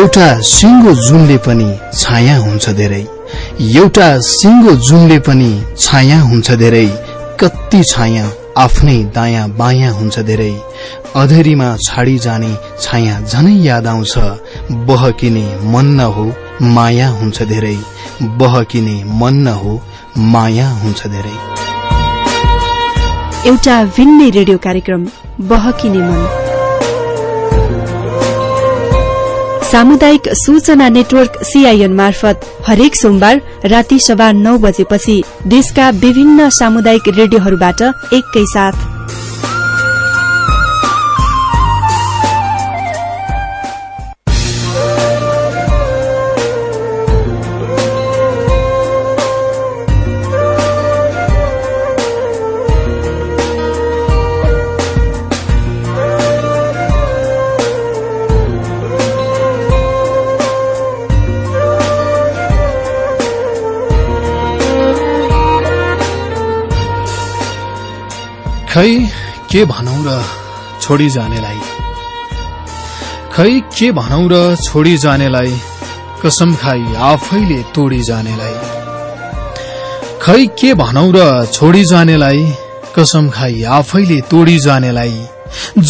एउटा सिङ्गो जुनले पनि छाया हुन्छ धेरै। एउटा सिङ्गो जुनले पनि छाया हुन्छ धेरै। कति छाया आफ्नै दायाँ बायाँ हुन्छ धेरै। अधेरीमा छाडी जाने छाया झनै याद आउँछ। बहकिने मन न हो माया हुन्छ धेरै। बहकिने मन न हो माया हुन्छ धेरै। एउटा भिन्नै रेडियो कार्यक्रम बहकिने मन। सामुदायिक सूचना नेटवर्क सीआईएन मार्फत हरेक सोमबार राति सभा नौ बजेपछि देशका विभिन्न सामुदायिक रेडियोहरूबाट एकैसाथ। खै के भनौ र छोडी जानेलाई? खै के भनौ र छोडी जानेलाई? कसम खाई आफैले तोडी जानेलाई। खै के भनौ र छोडी जानेलाई? कसम खाई आफैले तोडी जानेलाई।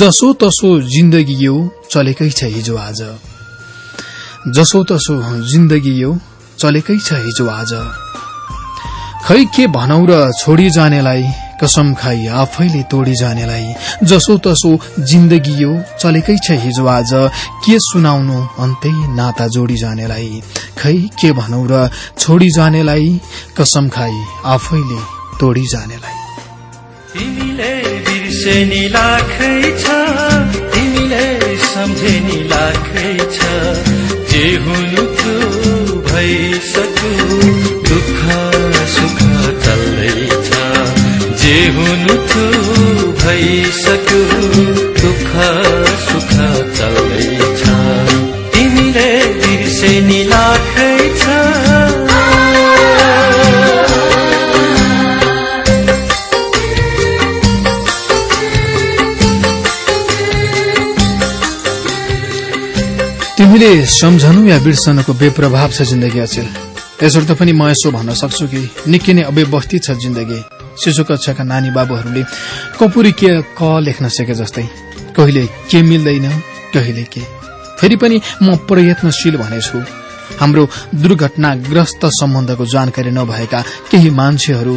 जसो तसो जिन्दगी यो चलेकै छ हिजो आज। जसो तसो जिन्दगी यो चलेकै छ हिजो आज। खै के भनौ र छोडी जानेलाई? कसम खाई आफैले तोडी जानेलाई। जसो तसो जिन्दगी यो चलेकै छ हिजो आज। के सुनाउनु अन्तै नाता जोडी जानेलाई। खै के भनौ र छोडी जानेलाई। कसम खाई आफैले तोडी जानेलाई। जे हुनु दुःख सुख जे हुनु थियो भइसक्यो दुःख सुख चल्दैछ तिमीले बिर्सेनी लाखै छ। तिमीले सम्झनु या बिर्सनको बेप्रभाव छ जिन्दगी अचेल। यसर्थ पनि म यसो भन्न सक्छु कि निकै नै अव्यवस्थित छ जिन्दगी। शिशु कक्षाका नानी बाबुहरूले कपुरी के क लेख्न सके जस्तै कहिले के मिल्दैन कहिले के। फेरि पनि म प्रयत्नशील भनेछु। हाम्रो दुर्घटनाग्रस्त सम्बन्धको जानकारी नभएका केही मान्छेहरू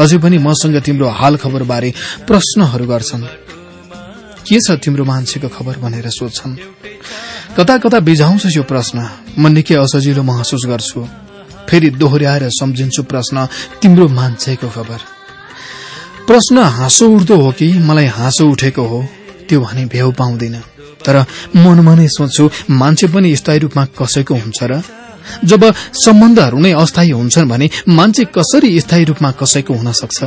अझै पनि मसँग तिम्रो हाल खबर बारे प्रश्नहरू गर्छन्। के छ तिम्रो मान्छेको खबर भनेर सोध्छन्। कता कता बिझाउँछ यो प्रश्न। म निकै असजिलो महसुस गर्छु। फेरि दोहोऱ्याएर सम्झिन्छु प्रश्न तिम्रो मान्छेको खबर। प्रश्न हाँसो उठ्दो हो कि मलाई हाँसो उठेको हो? त्यो भने भ्याउ पाउँदैन। तर मनमा नै सोच्छु मान्छे पनि स्थायी रूपमा कसैको हुन्छ र? जब सम्बन्धहरू नै अस्थायी हुन्छन् भने मान्छे कसरी स्थायी रूपमा कसैको हुन सक्छ?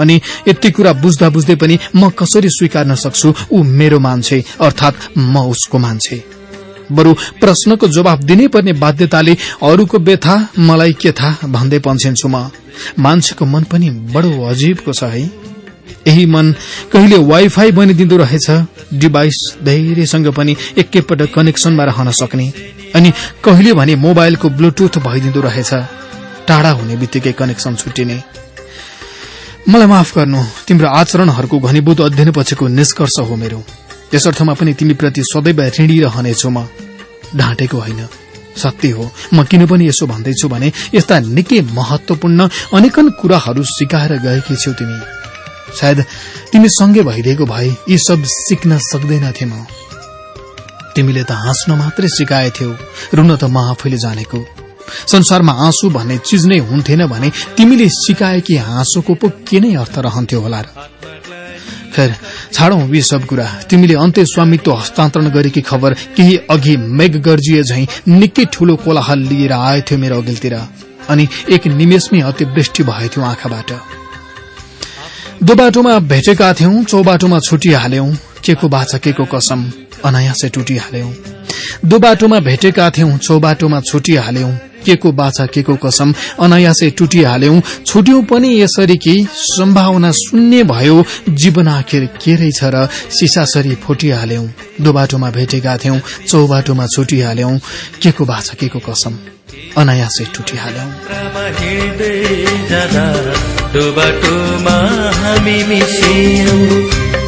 अनि यति कुरा बुझ्दा बुझ्दै पनि म कसरी स्वीकार्न सक्छु ऊ मेरो मान्छे अर्थात म उसको मान्छे? बरु प्रश्नको जवाब दिनै पर्ने बाध्यताले अरूको व्यथा मलाई के थाहा भन्दै पन्छिन्छु म मान्छेको मन पनि बडो अजीबको छ है। यही मन कहिले वाइफाई बनिदिँदो रहेछ डिभाइस धेरैसँग पनि एकैपटक कनेक्सनमा रहन सक्ने। अनि कहिले भने मोबाइलको ब्लुटुथ भइदिँदो रहेछ टाढा हुने बित्तिकै कनेक्सन छुट्टिने। मलाई माफ गर्नु तिम्रो आचरणहरूको घनीभूत अध्ययन पछिको निष्कर्ष हो मेरो। यस अर्थमा पनि तिमीप्रति सदैव ऋणी रहनेछु म। ढाँटेको होइन। सत्य हो। म किन पनि यसो भन्दैछु भने यस्ता निकै महत्वपूर्ण अनेकन कुराहरू सिकाएर गएकी छौ तिमी। सायद तिमी सँगै भइदिएको भए यी सब सिक्न सक्दैनथे म। तिमीले त हाँस्न मात्रै सिकाएथ्यौ रुन त म आफैले जानेको। संसारमा आँसु भन्ने चिज नै हुन्थेन भने तिमीले सिकाएकी हाँसोको पो के नै अर्थ रहन्थ्यो होला र। खैर छाडौं यी सब कुरा। तिमीले अन्त्य स्वामित्व हस्तान्तरण गरेकी खबर केही अघि मेघ गर्जिए झै निकै ठूलो कोलाहल लिएर आएथ्यो मेरो अघिल्तिर। अनि एक निमेषमै अतिवृष्टि भएथ्यो आँखाबाट। दो बाटोमा भेटेका थियौं चौबाटोमा छुटिहाल्यौं। के को बाचा के को कसम अनायासै टुटिहाल्यौं। दो बाटोमा भेटेका थियौं चौबाटोमा छुटिहाल्यौं। के को बाछा के को कसम अनायासै टुटिहाल्यौं। छुट्यौं पनि यसरी कि सम्भावना शून्य भयो। जीवन आखिर के रहेछ र सिसासरी फुटिहाल्यौं। दोबाटोमा भेटेका थियौं चौबाटोमा छुटिहाल्यौं। के को बाछा के को कसम अनायासै टुटिहाल्यौं।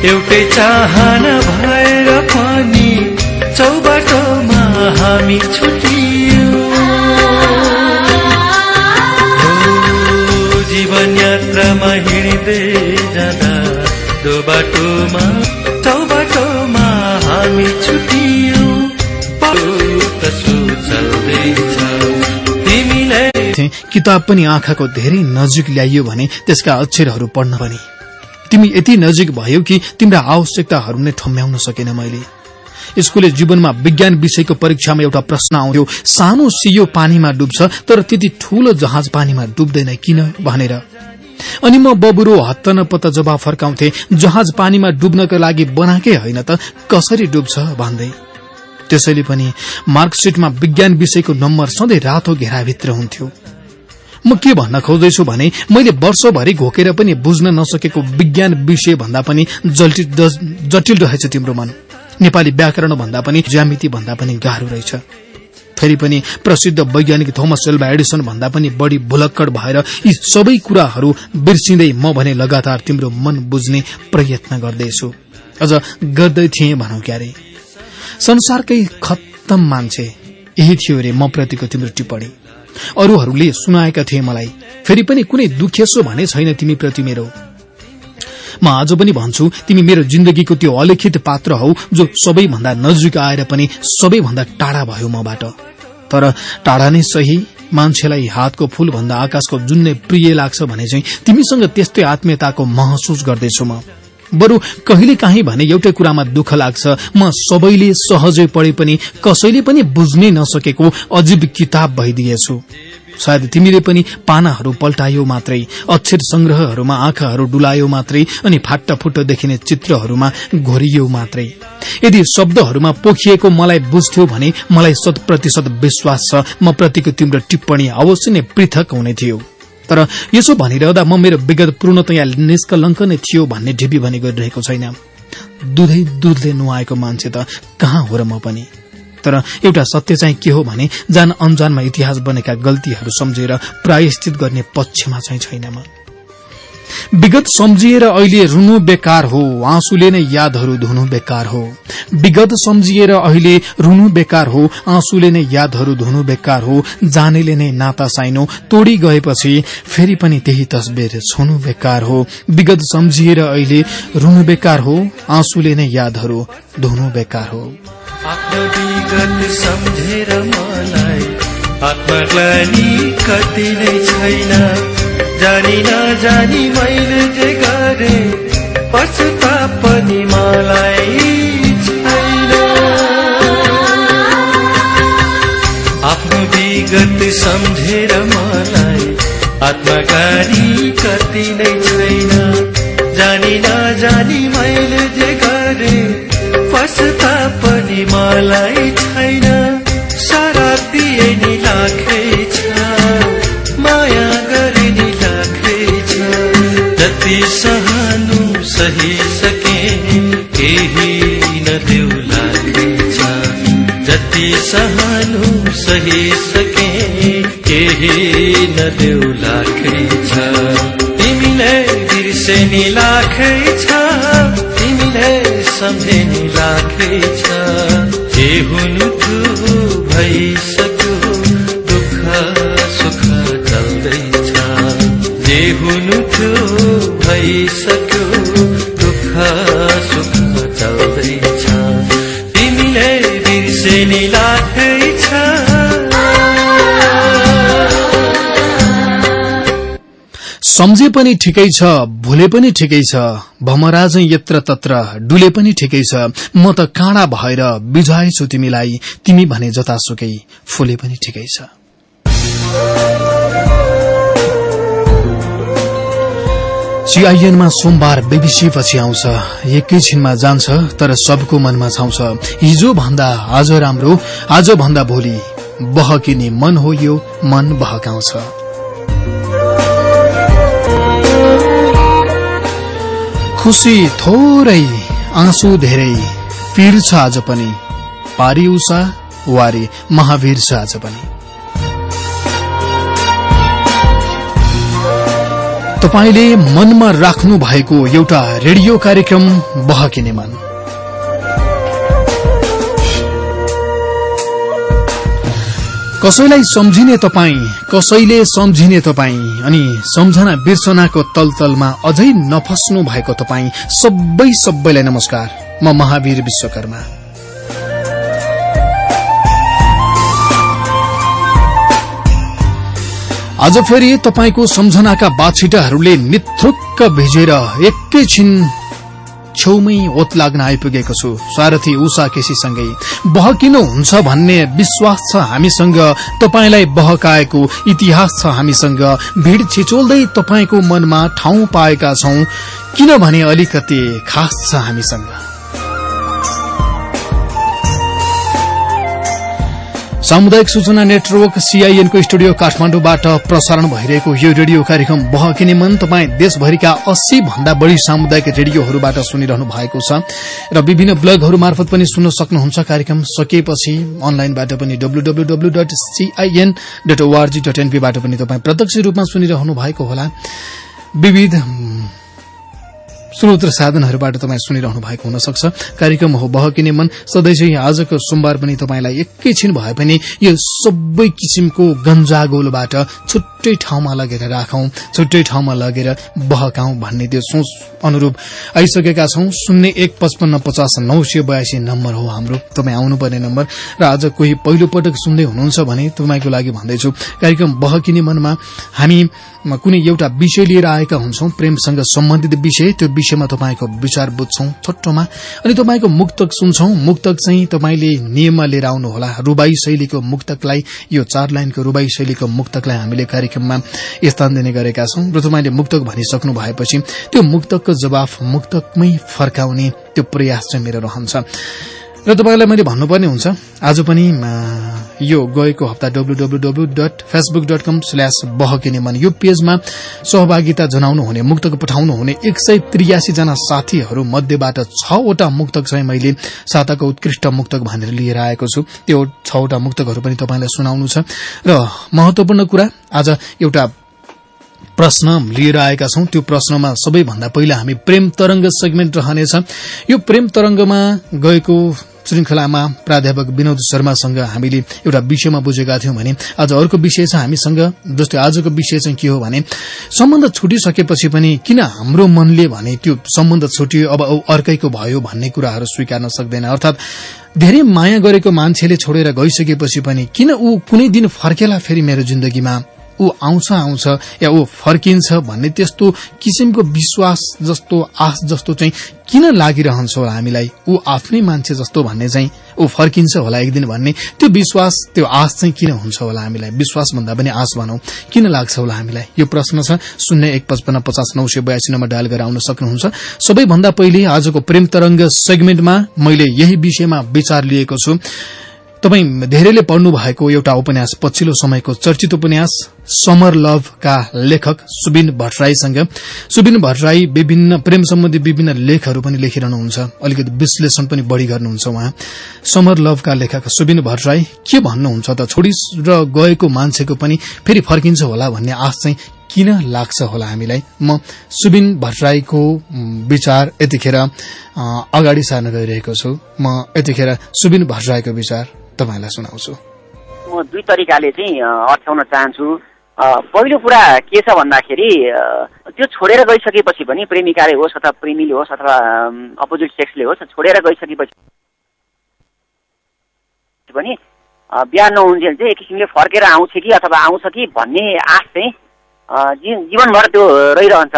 एउटै चाहना भएर पनि चौबाटोमा हामी छुटियौं। यात्रामा हिँड्दै जाँदा बाटोमा चौबाटोमा हामी छुटियौं। किताब पनि आँखाको धेरै नजिक ल्याइयो भने त्यसका अक्षरहरू पढ्न पनि। तिमी यति नजिक भयो कि तिम्रा आवश्यकताहरू नै ठम्ब्याउन सकेन मैले। स्कूलले जीवनमा विज्ञान विषयको परीक्षामा एउटा प्रश्न आउँथ्यो सानो सियो पानीमा डुब्छ तर त्यति ठूलो जहाज पानीमा डुब्दैन किन? भनेर। अनि म बबुरो हत्त नपत्त जवाब फर्काउँथे जहाज पानीमा डुब्नका लागि बनाएकै होइन त कसरी डुब्छ भन्दै। त्यसैले पनि मार्कसिटमा विज्ञान विषयको नम्बर सधैँ रातो घेराभित्र हुन्थ्यो। म के भन्न खोज्दैछु भने मैले वर्षभरि घोकेर पनि बुझ्न नसकेको विज्ञान विषय भन्दा पनि जटिल रहेछ तिम्रो मन। नेपाली व्याकरण भन्दा पनि ज्यामिति भन्दा पनि गाह्रो रहेछ। फेरि पनि प्रसिद्ध वैज्ञानिक थोमस एल्बा एडिसन भन्दा पनि बढ़ी भुलक्कड भएर यी सबै कुराहरू बिर्सिँदै म भने लगातार तिम्रो मन बुझ्ने प्रयत्न गर्दैछु। अझ गर्दै थिएँ भनौ क्यारे। संसारकै खत्तम मान्छे यही थियो रे म प्रतिको तिम्रो टिप्पणी। अरूहरूले सुनाएका थिए मलाई फेरि पनि कुनै दुखेसो भने छैन तिमी प्रति मेरो। म आज पनि भन्छु तिमी मेरो जिन्दगीको त्यो अलिखित पात्र हौ जो सबैभन्दा नजिक आएर पनि सबैभन्दा टाढा भयो मबाट। तर टाढा नै सही मान्छेलाई हातको फूल भन्दा आकाशको जुन नै प्रिय लाग्छ भने चाहिँ तिमीसँग त्यस्तै आत्मीयताको महसुस गर्दैछु म। बरु कहिले काहीँ भने एउटै कुरामा दुःख लाग्छ म सबैले सहजै पढे पनि कसैले पनि बुझ्नै नसकेको अजीब किताब भइदिएछु। सायद तिमीले पनि पानाहरू पल्टायो मात्रै अक्षर संग्रहहरूमा आँखाहरू डुलायो मात्रै अनि फाट्टा फुट्ट देखिने चित्रहरूमा घोरियो मात्रै। यदि शब्दहरूमा पोखिएको मलाई बुझ्थ्यो भने मलाई शत प्रतिशत विश्वास छ म प्रतिको तिम्रो टिप्पणी अवश्य नै पृथक हुने थियो। तर यसो भनिरहँदा म मेरो विगत पूर्णतया निष्कलंक नै थियो भन्ने ढिपी भनी गरिरहेको छैन। दुधै दुधले नुहाएको मान्छे त कहाँ हो र म पनि? तर एउटा सत्य चाहिँ के हो भने जान अन्जानमा इतिहास बनेका गल्तीहरू सम्झेर प्रायश्चित गर्ने पक्षमा चाहिँ छैन म विगत सम्झिएर अहिले रुनु बेकार हो आँसुले नै यादहरू धुनु बेकार हो। विगत सम्झिएर अहिले रुनु बेकार हो आँसुले नै यादहरू धुनु बेकार हो जानेले नै नाता साइनो तोडी गएपछि फेरि पनि त्यही तस्बिर छुनु बेकार हो। विगत सम्झिएर अहिले रुनु बेकार हो आँसुले नै यादहरू धुनु बेकार हो। सम्झेर मलाई आत्मग्लानी कति नै छैन। जानी नजानी मैले जे गरे पछुता पनि मलाई छैन। आफ्नो विगत सम्झेर मलाई आत्मगानी कति नै छैन। जानी नजानी मैले जे गरे पछुता पनि मलाई छैन। सारा दिए नि लाखे जति सहनु सही सके केही नदेऊ लाग्छ जति सहनु सही सके केही नदेऊ लाग्छ तिमीले बिर्से नि लाखै छ। तिमीले सम्झे नि लाखै छ। जे हुनु भइसक्यो दुःख सुख चल्दैछ। जे हुनु थियो भइसक्यो दुःख सुख चल्दैछ। तिमीले बिर्सेनी लाखै सम्झे पनि ठिकै छ भुले पनि ठिकै छ भमराज यत्र तत्र डुले पनि ठिकै छ। म त काँडा भएर बिझाएछु तिमीलाई तिमी भने जतासुकै फुले पनि ठिकै छ। सीआईएनमा सोमबार बीबीसी पछि आउँछ। एकैछिनमा जान्छ तर सबको मनमा छाउँछ। हिजो भन्दा आज राम्रो आज भन्दा भोलि बहकिने मन हो यो मन बहकाउँछ। खुसी थोरै आँसु धेरै पीर छ आज पनि। पारी उषा वारी महावीर छ आज पनि। तपाईँले मनमा राख्नु भएको एउटा रेडियो कार्यक्रम बहकिने मन। कसैलाई सम्झिने तपाईँ कसैले सम्झिने तपाईँ अनि सम्झना बिर्सनाको तलतलमा अझै नफस्नु भएको तपाईँ सबै सबैलाई नमस्कार। म महावीर विश्वकर्मा। आज फेरि तपाईँको सम्झनाका बाछिटाहरूले निथुक्क भिजेर एकैछिन छेउमै ओत लाग्न आइपुगेको छु। सारथी उषा केसीसँगै बहकिनु हुन्छ भन्ने विश्वास छ हामीसँग? तपाईँलाई बहकाएको इतिहास छ हामीसँग। भीड़ छिचोल्दै तपाईँको मनमा ठाउँ पाएका छौं। किनभने अलिकति खास छ हामीसँग। सामुदायिक सूचना नेटवर्क सीआईएनको स्टुडियो काठमाडौँबाट प्रसारण भइरहेको यो रेडियो कार्यक्रम बहकिने मन तपाईँ देशभरिका अस्सी भन्दा बढ़ी सामुदायिक रेडियोहरूबाट सुनिरहनु भएको छ। र विभिन्न ब्लगहरू मार्फत पनि सुन्न सक्नुहुन्छ कार्यक्रम सकिएपछि अनलाइनबाट पनि WWW dot CIN dot ORG dot एनपीबाट पनि तपाईँ प्रत्यक्ष रूपमा सुनिरहनु भएको होला। विविध स्रोत साधनहरूबाट तपाईँ सुनिरहनु भएको हुन सक्छ कार्यक्रम हो बहकिने मन सधैँ चाहिँ आजको सोमबार पनि तपाईँलाई एकैछिन भए पनि यो सबै किसिमको गन्जागोलबाट छुट्टै ठाउँमा लगेर राखौं छुट्टै ठाउँमा लगेर बहकाउ भन्ने त्यो सोच अनुरूप आइसकेका छौं। शून्य एक पचपन्न पचास नौ सय बयासी नम्बर हो हाम्रो। तपाईँ आउनुपर्ने नम्बर। र आज कोही पहिलो पटक सुन्दै हुनुहुन्छ भने तपाईँको लागि भन्दैछु कार्यक्रम बहकिने मनमा हामी कुनै एउटा विषय लिएर आएका हुन्छौं प्रेमसँग सम्बन्धित विषय। त्यो विषयमा तपाईँको विचार बुझ्छौं छोटोमा अनि तपाईँको मुक्तक सुन्छौं मुक्तक चाहिँ तपाईँले नियममा लिएर आउनुहोला। रूबाई शैलीको मुक्तकलाई यो चार लाइनको रूबाई शैलीको मुक्तकलाई हामीले कार्यक्रममा स्थान दिने गरेका छौं। र तपाईँले मुक्तक भनिसक्नु भएपछि त्यो मुक्तकको जवाफ मुक्तकमै फर्काउने त्यो प्रयास चाहिँ मेरो रहन्छ। र तपाईँलाई मैले भन्नुपर्ने हुन्छ आज पनि यो गएको हप्ता WWW dot Facebook dot com slash बहकिने मन यो पेजमा सहभागिता जनाउनु हुने मुक्तक पठाउनु हुने एक सय त्रियासी जना साथीहरू मध्येबाट छवटा मुक्तक चाहिँ मैले साताको उत्कृष्ट मुक्तक भनेर लिएर आएको छु। त्यो छवटा मुक्तकहरू पनि तपाईँलाई सुनाउनु छ। र महत्वपूर्ण कुरा आज एउटा प्रश्न लिएर आएका छौं। त्यो प्रश्नमा सबैभन्दा पहिला हामी प्रेम तरंग सेगमेन्ट रहनेछ। यो प्रेम तरंगमा गएको श्रृंखलामा प्राध्यापक विनोद शर्मासँग हामीले एउटा विषयमा बुझेका थियौं भने आज अर्को विषय छ हामीसँग। जस्तै आजको विषय चाहिँ के हो भने सम्बन्ध छुटिसकेपछि पनि किन हाम्रो मनले भने त्यो सम्बन्ध छुट्यो अब अर्कैको भयो भन्ने कुराहरू स्वीकार्न सक्दैन। अर्थात धेरै माया गरेको मान्छेले छोडेर गइसकेपछि पनि किन ऊ कुनै दिन फर्केला फेरि मेरो जिन्दगीमा? ऊ आउँछ आउँछ या ऊ फर्किन्छ भन्ने त्यस्तो किसिमको विश्वास जस्तो आश जस्तो चाहिँ किन लागिरहन्छ होला हामीलाई? ऊ आफ्नै मान्छे जस्तो भन्ने चाहिँ ऊ फर्किन्छ होला एक दिन भन्ने त्यो विश्वास त्यो आश चाहिँ किन हुन्छ होला हामीलाई? विश्वास भन्दा पनि आश भनौं। किन लाग्छ होला हामीलाई? यो प्रश्न छ। शून्य एक पचपन्न पचास नौ सय बयासी नम्बर डायल गरेर आउन सक्नुहुन्छ। सबैभन्दा पहिले आजको प्रेम तरंग सेगमेन्टमा मैले यही विषयमा विचार लिएको छु। तपाई धेरैले पढ्नु भएको एउटा उपन्यास पछिल्लो समयको चर्चित उपन्यास समर लभका लेखक सुबिन भट्टराईसँग। सुबिन भट्टराई विभिन्न प्रेम सम्बन्धी विभिन्न लेखहरू पनि लेखिरहनुहुन्छ। अलिकति विश्लेषण पनि बढ़ी गर्नुहुन्छ उहाँ। समर लभका लेखक सुबिन भट्टराई के भन्नुहुन्छ त? छोडी र गएको मान्छेको पनि फेरि फर्किन्छ होला भन्ने आश चाहिँ किन लाग्छ होला हामीलाई? म सुबिन भट्टराईको विचार यतिखेर अगाडि सार्न गइरहेको छु। म यतिखेर सुबिन भट्टराईको विचार तपाईँलाई सुनाउँछु। म दुई तरिकाले चाहिँ अर्थ्याउन चाहन्छु। पहिलो कुरा के छ भन्दाखेरि त्यो छोडेर गइसकेपछि पनि प्रेमिकाले होस् अथवा प्रेमीले होस् अथवा अपोजिट सेक्सले होस् छोडेर गइसकेपछि पनि बिहान नहुन्जेल चाहिँ एक किसिमले फर्केर आउँछ कि अथवा आउँछ कि भन्ने आश चाहिँ जीवनभर त्यो रहिरहन्छ।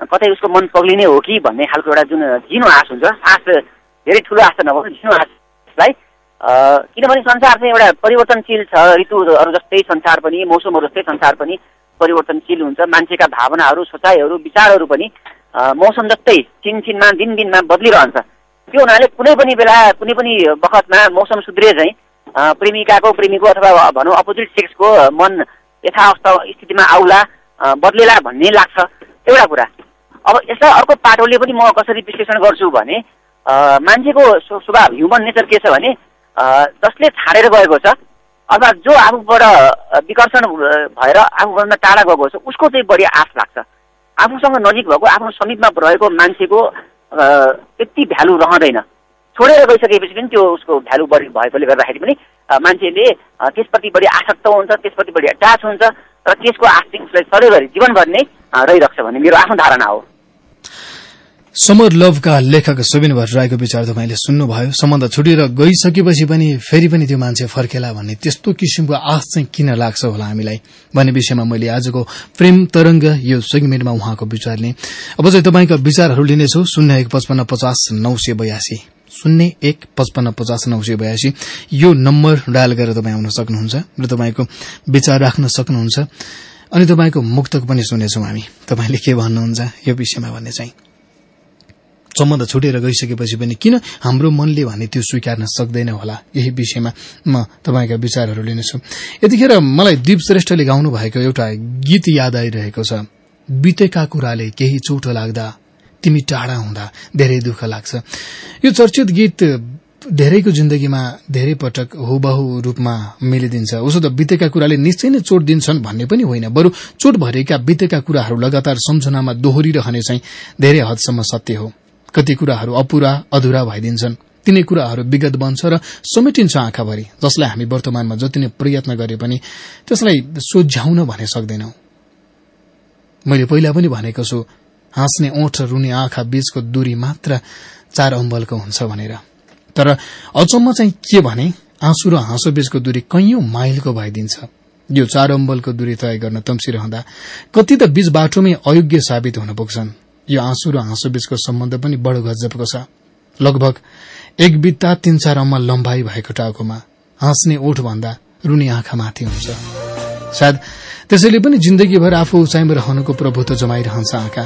कतै उसको मन पग्लिने हो कि भन्ने खालको एउटा जुन जिनो आश हुन्छ। आश धेरै ठुलो आश नभए जिनो आशलाई किनभने संसार चाहिँ एउटा परिवर्तनशील छ ऋतुहरू जस्तै संसार पनि मौसमहरू जस्तै संसार पनि परिवर्तनशील हुन्छ। मान्छेका भावनाहरू सोचाइहरू विचारहरू पनि मौसम जस्तै छिनछिनमा दिन दिनमा बदलिरहन्छ। त्यो हुनाले कुनै पनि बेला कुनै पनि बखतमा मौसम सुध्रिए चाहिँ प्रेमिकाको प्रेमीको अथवा भनौँ अपोजिट सेक्सको मन यथावस्था स्थितिमा आउला बदलेला भन्ने लाग्छ। एउटा कुरा। अब यसलाई अर्को पाटोले पनि म कसरी विश्लेषण गर्छु भने मान्छेको स्व- स्वभाव ह्युमन नेचर के छ भने जसले छाडेर गएको छ अथवा जो आफूबाट विकर्षण भएर आफूभन्दा टाढा गएको छ उसको चाहिँ बढी आश लाग्छ। आफूसँग नजिक भएको आफ्नो समीपमा रहेको मान्छेको त्यति भ्यालु रहँदैन। छोडेर गइसकेपछि पनि त्यो उसको भ्यालु बढी भएकोले गर्दाखेरि पनि मान्छेले त्यसप्रति बढी आसक्त हुन्छ त्यसप्रति बढी अट्याच हुन्छ र त्यसको चाहिँ उसलाई सधैँभरि जीवनभरि नै अ, रहिरहन्छ भन्ने मेरो आफ्नो धारणा हो। समर लभका लेखक सुबिन भट्टराईको विचार तपाईँले सुन्नुभयो। सम्बन्ध छुटेर गइसकेपछि पनि फेरि पनि त्यो मान्छे फर्केला भन्ने त्यस्तो किसिमको आश चाहिँ किन लाग्छ होला हामीलाई भन्ने विषयमा मैले आजको प्रेम तरंग यो सेगमेन्टमा उहाँको विचार लिएँ। अब चाहिँ तपाईँका विचारहरू लिनेछु। शून्य एक पचपन्न पचास नौ सय बयासी। शून्य एक पचपन्न पचास नौ सय बयासी। यो नम्बर डायल गरेर तपाईँ आउन सक्नुहुन्छ र तपाईँको विचार राख्न सक्नुहुन्छ। अनि तपाईँको मुक्तक पनि सुनेछौँ हामी। तपाईँले के भन्नुहुन्छ यो विषयमा भन्ने चाहिँ। सम्बन्ध छुटेर गइसकेपछि पनि किन हाम्रो मनले भने त्यो स्वीकार्न सक्दैन होला? यही विषयमा म तपाईँका विचारहरू लिनेछु। यतिखेर मलाई दीप श्रेष्ठले गाउनु भएको एउटा गीत याद आइरहेको छ। बितेका कुराले केही चोटो लाग्दा तिमी टाढा हुँदा धेरै दुःख लाग्छ। यो चर्चित गीत धेरैको जिन्दगीमा धेरै पटक हुबहु रूपमा मिलिदिन्छ। उसो त बितेका कुराले निश्चय नै चोट दिन्छन् भन्ने पनि होइन बरु चोट भरेका बितेका कुराहरू लगातार सम्झनामा दोहोरिरहने चाहिँ धेरै हदसम्म सत्य हो। कति कुराहरू अपुरा अधुरा भइदिन्छन्। तिनै कुराहरू विगत बन्छ र समेटिन्छ आँखाभरि जसलाई हामी वर्तमानमा जति नै प्रयत्न गरे पनि त्यसलाई सोझ्याउन भने सक्दैनौ। मैले पहिला पनि भनेको छु हाँस्ने ओठ रुने आँखा बीचको दूरी मात्र चार अम्बलको हुन्छ भनेर। तर अचम्म चाहिँ के भने आँसु र हाँसो बीचको दूरी कैयौं माइलको भइदिन्छ। यो चार अम्बलको दूरी तय गर्न तम्सिरहँदा कति त बीच बाटोमै अयोग्य साबित हुन पुग्छन्। यो आँसु र हाँसो बीचको सम्बन्ध पनि बडो गजबको छ। लगभग एक बित्ता तीन चार अम्मा लम्बाई भएको टाउकोमा हाँस्ने ओठ भन्दा रुनी आँखा माथि हुन्छ। सायद त्यसैले पनि जिन्दगीभर आफू उचाइमा रहनुको प्रभुत्व जमाइरहन्छ आँखा।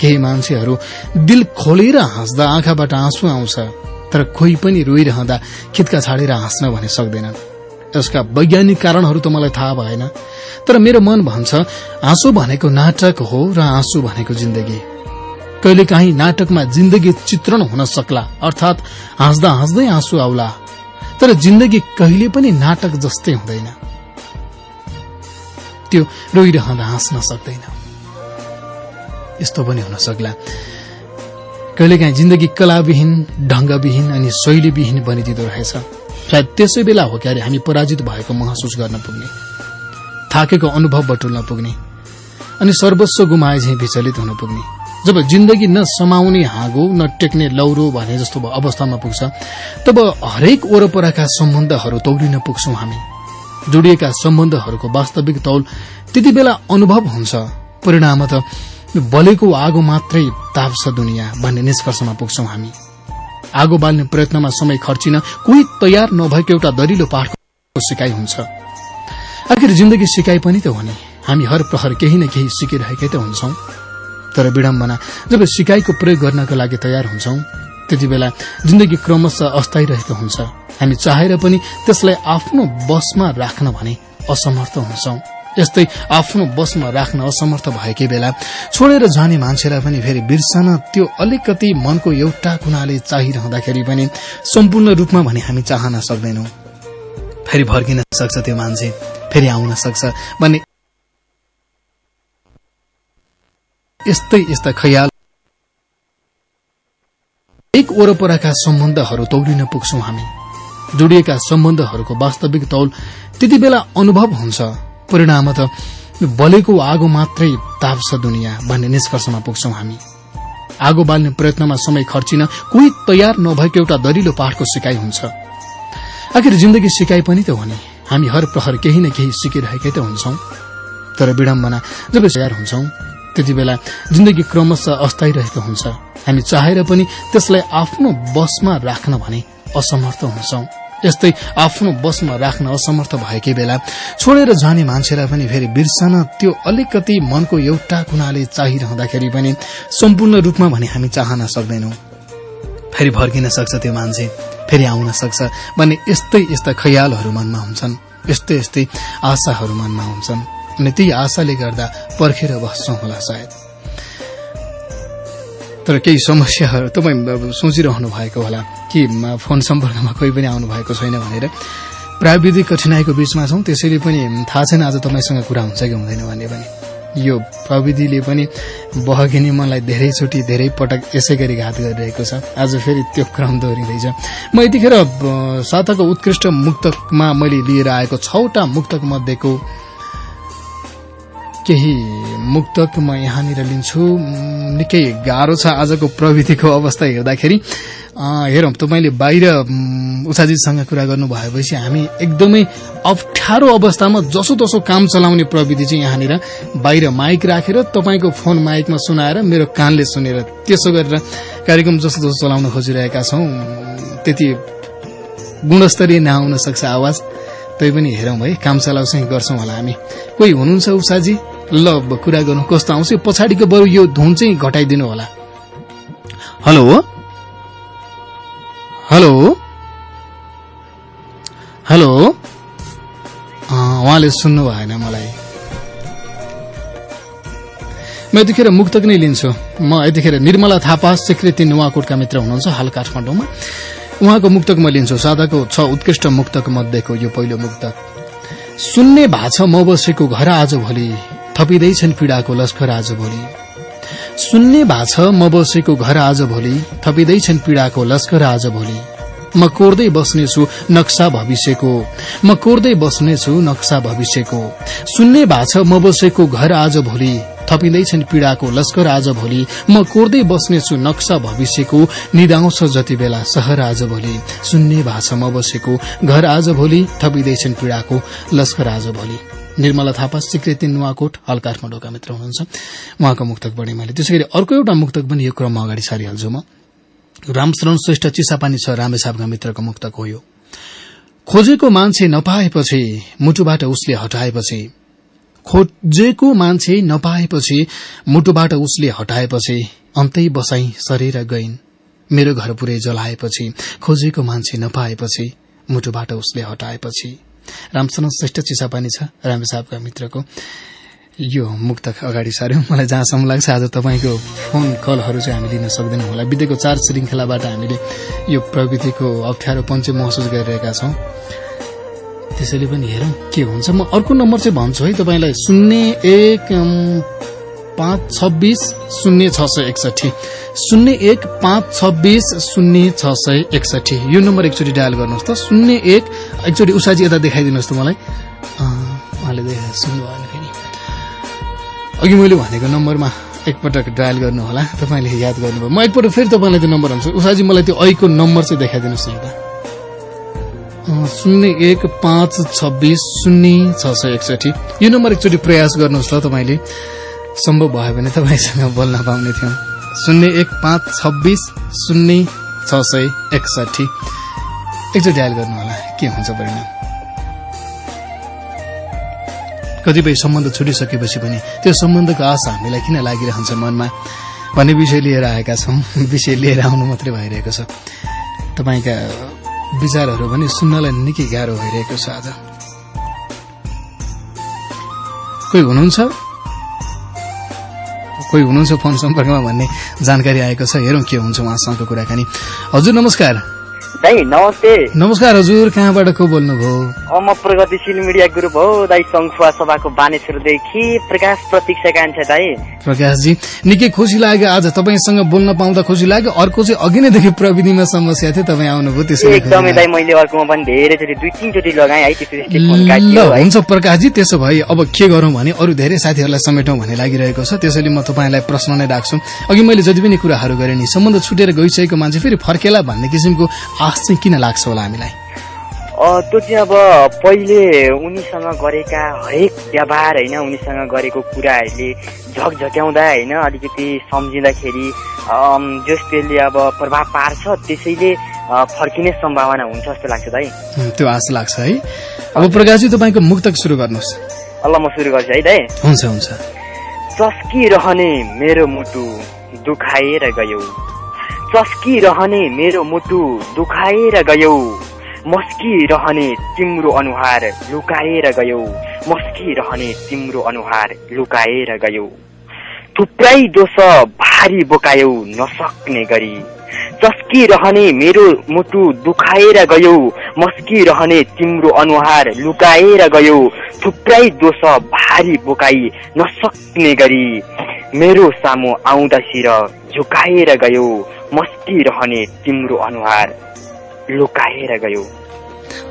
केही मान्छेहरू दिल खोलेर हाँस्दा आँखाबाट आँसु आउँछ तर कोही पनि रोइरहँदा खित्का छाडेर हाँस्न भने सक्दैनन्। यसका वैज्ञानिक कारणहरू त मलाई थाहा भएन तर मेरो मन भन्छ आँसु भनेको नाटक हो र आँसु भनेको जिन्दगी। कहिले काहीँ नाटकमा जिन्दगी चित्रण हुन सक्ला अर्थात हाँस्दा हाँस्दै आँसु आउला। तर जिन्दगी कहिले पनि नाटक जस्तै हुँदैन। त्यो रोइरहँदा हाँस्न सक्दैन। यस्तो पनि हुन सक्ला। कहिलेकाहीँ जिन्दगी कलाविहीन ढंगविहीन अनि शैलीविहीन बनिदिँदो रहेछ। सायद त्यसै बेला हो क्यारे हामी पराजित भएको महसुस गर्न पुग्ने। थाकेको अनुभव बटुल्न पुग्ने। अनि सर्वस्व गुमाए झै विचलित हुन पुग्ने। जब जिन्दगी न समाउने हाँगो न टेक्ने लौरो भने जस्तो अवस्थामा पुग्छ तब हरेक वरपरका सम्बन्धहरू तौलिन पुग्छौं हामी। जोडिएका सम्बन्धहरूको वास्तविक तौल त्यति बेला अनुभव हुन्छ। परिणाम त बलेको आगो मात्रै ताप्छ दुनियाँ भन्ने निष्कर्षमा पुग्छौं हामी। आगो बाल्ने प्रयत्नमा समय खर्चिन कोही तयार नभएको एउटा दरिलो पाठको सिकाइ हुन्छ। आखिर जिन्दगी सिकाइ पनि त हो नि। हामी हर प्रहर केही न केही सिकिरहेकै त हुन्छौं। तर विडम्बना। जब सिकाइको प्रयोग गर्नका लागि तयार हुन्छौं त्यति बेला जिन्दगी क्रमशः अस्थायी रहेको हुन्छ। हामी चाहेर पनि त्यसलाई आफ्नो बसमा राख्न भने असमर्थ हुन्छौं। यस्तै आफ्नो बसमा राख्न असमर्थ भएकै बेला छोडेर जाने मान्छेलाई पनि फेरि बिर्सन त्यो अलिकति मनको एउटा कुनाले चाहिरहँदाखेरि पनि सम्पूर्ण रूपमा भने हामी चाहन सक्दैनौ। फेरि फर्किन सक्छ त्यो मान्छे फेरि आउन सक्छ भन्ने यस्तै यस्ता खयाल। एक वरपरका सम्बन्धहरू तौलिन पुग्छौं हामी। जोडिएका सम्बन्धहरूको वास्तविक तौल त्यति बेला अनुभव हुन्छ। परिणाम त बलेको आगो मात्रै ताप्छ दुनियाँ भन्ने निष्कर्षमा पुग्छौं हामी। आगो बाल्ने प्रयत्नमा समय खर्चिन कोही तयार नभएको एउटा दरिलो पाठको सिकाइ हुन्छ। आखिर जिन्दगी सिकाइ पनि त हो नि। हामी हर प्रहर केही न केही सिकिरहेकै त हुन्छौं। तर विडम्बना जब तयार हुन्छौं त्यति बेला जिन्दगी क्रमशः अस्थायी रहेको हुन्छ। हामी चाहेर पनि त्यसलाई आफ्नो बसमा राख्न भने असमर्थ हुन्छौं। यस्तै आफ्नो बसमा राख्न असमर्थ भएकै बेला छोडेर जाने मान्छेलाई पनि फेरि बिर्सन त्यो अलिकति मनको एउटा कुनाले चाहिरहँदाखेरि पनि सम्पूर्ण रूपमा भने हामी चाहन सक्दैनौ। फेरि फर्किन सक्छ त्यो मान्छे फेरि आउन सक्छ भन्ने यस्तै यस्ता खयालहरू मनमा हुन्छन् यस्तै यस्तै आशाहरू मनमा हुन्छन्। अनि त्यही आशाले गर्दा पर्खेर बस्छौँ होला सायद। तर केही समस्याहरू तपाईँ सोचिरहनु भएको होला कि फोन सम्पर्कमा कोही पनि आउनु भएको छैन भनेर। प्राविधिक कठिनाईको बीचमा छौं त्यसैले पनि थाहा छैन आज तपाईँसँग कुरा हुन्छ कि हुँदैन भन्ने पनि। यो प्रविधिले पनि बहकिने मनलाई धेरैचोटि धेरै पटक यसै गरी घात गरिरहेको छ। आज फेरि त्यो क्रम दोहोरिँदैछ। म यतिखेर साताको उत्कृष्ट मुक्तकमा मैले लिएर आएको छवटा मुक्तक मध्येको केही मुक्तक म यहाँनिर लिन्छु। निकै गाह्रो छ आजको प्रविधिको अवस्था हेर्दाखेरि। हेरौँ तपाईँले बाहिर उषाजीसँग कुरा गर्नु भएपछि हामी एकदमै अप्ठ्यारो अवस्थामा जसो तसो काम चलाउने प्रविधि चाहिँ यहाँनिर बाहिर माइक राखेर तपाईँको फोन माइकमा सुनाएर मेरो कानले सुनेर त्यसो गरेर कार्यक्रम जसो तसो चलाउन खोजिरहेका छौँ। त्यति गुणस्तरीय नआउन सक्छ आवाज। तै पनि हेरौँ है काम चलाउ चाहिँ गर्छौँ होला हामी। कोही हुनुहुन्छ उषाजी? ल कुरा गर्नु कस्तो आउँछ? पछाडिको बरु यो धुन चाहिँ घटाइदिनु होला। हेलो? हेलो? हेलो? उहाँले सुन्नु भएन मलाई। म यतिखेर मुक्तक नै लिन्छु। म यतिखेर निर्मला थापा स्वीकृति नुवाकोटका मित्र हुनुहुन्छ हाल काठमाडौँमा। उहाँको मुक्तक म लिन्छु। सादाको छ उत्कृष्ट मुक्तक मध्येको यो पहिलो मुक्तक। सुन्ने भाछ म बसेको घर आज भोलि। थपिँदैछन् पीडाको लस्कर आज भोलि। सुन्ने भाछ म बसेको घर आज भोलि। थपिँदैछन् पीडाको लस्कर आज भोलि। म कोर्दै बस्नेछु नक्सा भविष्यको। म कोर्दै बस्नेछु नक्सा भविष्यको। सुन्ने भाछ म बसेको घर आज भोलि। थपिँदैछन् पीडाको लस्कर आज भोलि। म कोर्दै बस्नेछु नक्सा भविष्यको। निदाउँछ जति बेला सहर आज भोलि। सुन्ने भाछ म बसेको घर आज भोलि। थपिँदैछन् पीडाको लस्कर आज भोलि। निर्मला थापा स्वीकृति नुवाकोट हल काठमाडौँका मित्र हुनुहुन्छ। उहाँको मुक्तक बढी मैले। त्यसै गरी अर्को एउटा मुक्तक पनि यो क्रममा अगाडि सारिहाल्छु म। रामशरण श्रेष्ठ चिसापानी छ रामेसाबका मित्रको मुक्तक हो यो। खोजेको मान्छे नपाएपछि मुटुबाट उसले हटाएपछि खोजेको मान्छे नपाएपछि मुटुबाट उसले हटाएपछि अन्तै बसाई सरेर गइन्। मेरो घर पुरै जलाएपछि खोजेको मान्छे नपाएपछि मुटुबाट उसले हटाएपछि। रामशरण श्रेष्ठ चिसापानी छ रामेसाबका मित्रको। यो मुक्तक अगाडि सार्यौं। मलाई जहाँसम्म लाग्छ आज तपाईँको फोन कलहरू चाहिँ हामी लिन सक्दैनौँ होला। विद्यको चार श्रृङ्खलाबाट हामीले यो प्रविधिको अप्ठ्यारोपन चाहिँ महसुस गरिरहेका छौं। त्यसैले पनि हेरौँ के हुन्छ। म अर्को नम्बर चाहिँ भन्छु है तपाईँलाई शून्य एक पाँच छब्बिस शून्य छ सय एकसठी शून्य एक पाँच छब्बिस शून्य छ सय एकसठी यो नम्बर एकचोटि डायल गर्नुहोस् त। शून्य एक एकचोटि उषाजी यता देखाइदिनुहोस् त मलाई। उहाँले देखा सुन्नु भएन फेरि अघि मैले भनेको नम्बरमा एकपटक डायल गर्नु होला तपाईँले याद गर्नुभयो। म एकपल्ट फेरि तपाईँलाई त्यो नम्बर भन्छु। उषाजी मलाई त्यो ऐको नम्बर चाहिँ देखाइदिनुहोस् न अँ, शून्य एक पाँच छब्बिस शून्य छ सय एकसठी यो नम्बर एकचोटि प्रयास गर्नुहोस् ल तपाईँले। सम्भव भयो भने तपाईँसँग बोल्न पाउने थियौँ। शून्य एक पाँच छब्बिस शून्य छ सय एकसठी एकचोटि डायल गर्नु होला के हुन्छ परिणाम? कतिपय सम्बन्ध छुटिसकेपछि पनि त्यो सम्बन्धको आशा हामीलाई किन लागिरहन्छ मनमा? भन्ने विषय लिएर आएका छौँ। विषय लिएर आउनु मात्रै भइरहेको छ। तपाईँका विचारहरू पनि सुन्नलाई निकै गाह्रो भइरहेको छ आज। कोही हुनुहुन्छ? कोही हुनुहुन्छ फोन सम्पर्कमा भन्ने जानकारी आएको छ। हेरौँ के हुन्छ उहाँसँगको कुराकानी। हजुर नमस्कार। दाई नमस्ते। नमस्कार हजुर कहाँबाट को बोल्नुभयो? म प्रगतिशील मिडिया ग्रुप हो दाई सङ्खुवा सभाको बानेश्वरदेखि प्रकाश प्रतीक्षा कान्छा दाई। प्रकाशजी निकै खुसी लाग्यो आज तपाईँसँग बोल्न पाउँदा खुसी लाग्यो। अर्को चाहिँ अघि नैदेखि प्रविधिमा समस्या थियो तपाईँ आउनुभयो त्यसैले खुसी एकदमै दाई। मैले अर्कोमा पनि धेरैचोटि दुई तिनचोटि लगाएँ है है। हुन्छ प्रकाशजी त्यसो भए अब के गरौँ भने अरू धेरै साथीहरूलाई समेटौँ भन्ने लागिरहेको छ। त्यसैले म तपाईँलाई प्रश्न नै राख्छु। अघि मैले जति पनि कुराहरू गरेँ नि सम्बन्ध छुटेर गइसकेको मान्छे फेरि फर्केला भन्ने किसिमको चाहिँ किन लाग्छ होला हामीलाई? त्यो चाहिँ अब पहिले उनीसँग गरेका हरेक व्यवहार होइन उनीसँग गरेको कुराहरूले झकझक्याउँदा होइन अलिकति सम्झिँदाखेरि अम, जस त्यसले अब प्रभाव पार्छ त्यसैले फर्किने सम्भावना हुन्छ जस्तो लाग्छ उम्, त्यो आश लाग्छ है। अब प्रकाशजी तपाईँको मुक्तक सुरु गर्नुहोस्। ल म सुरु गर्छु है दाई। हुन्छ हुन्छ। चस्किरहने मेरो मुटु दुखाएर गयो। चस्किरहने मेरो मुटु दुखाएर गयौ। मस्किरहने तिम्रो अनुहार लुकाएर गयौ। मस्किरहने तिम्रो अनुहार लुकाएर गयौ। थुप्रै दोष भारी बोकायौ नसक्ने गरी। चस्किरहने मेरो मुटु दुखाएर गयौ। मस्किरहने तिम्रो अनुहार लुकाएर गयौ। थुप्रै दोष भारी बोकाई नसक्ने गरी। मेरो सामु आउँदासिर झुकाएर गयौ। मस्किरहने तिम्रो अनुहार लुकाएर गयौ।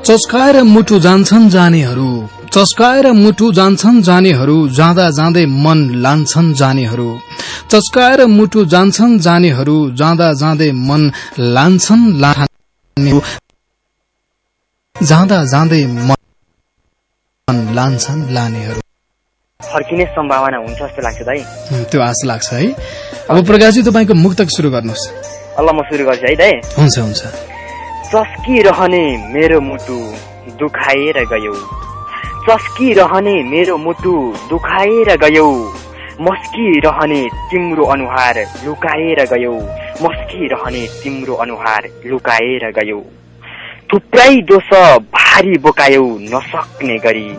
चस्काएर मुटु जान्छन् जानेहरू चस्काएर मुटु जान्छन् जानेहरू जाँदा जाँदै मन लान्छन् जानेहरू। चस्काएर मुटु जान्छन् जानेहरू जाँदा जाँदै मन लान्छन् लाने जाँदा जाँदै मन लान्छन् लानेहरू। फर्किने सम्भावना हुन्छ जस्तो लाग्छ दाइ। त्यो आश लाग्छ है। अब प्रकाशजी तपाईँको मुक्तक सुरु गर्नुहोस्। अल्ल म सुरु गर्छु है दाइ। हुन्छ हुन्छ। चस्किरहने मेरो मुटु दुखाएर गयौ। चस्किरहने मेरो मुटु दुखाएर गयौ। मस्किरहने तिम्रो अनुहार लुकाएर गयौ। मस्किरहने तिम्रो अनुहार लुकाएर गयौ। थुप्रै दोष भारी बोकायौ नसक्ने गरी।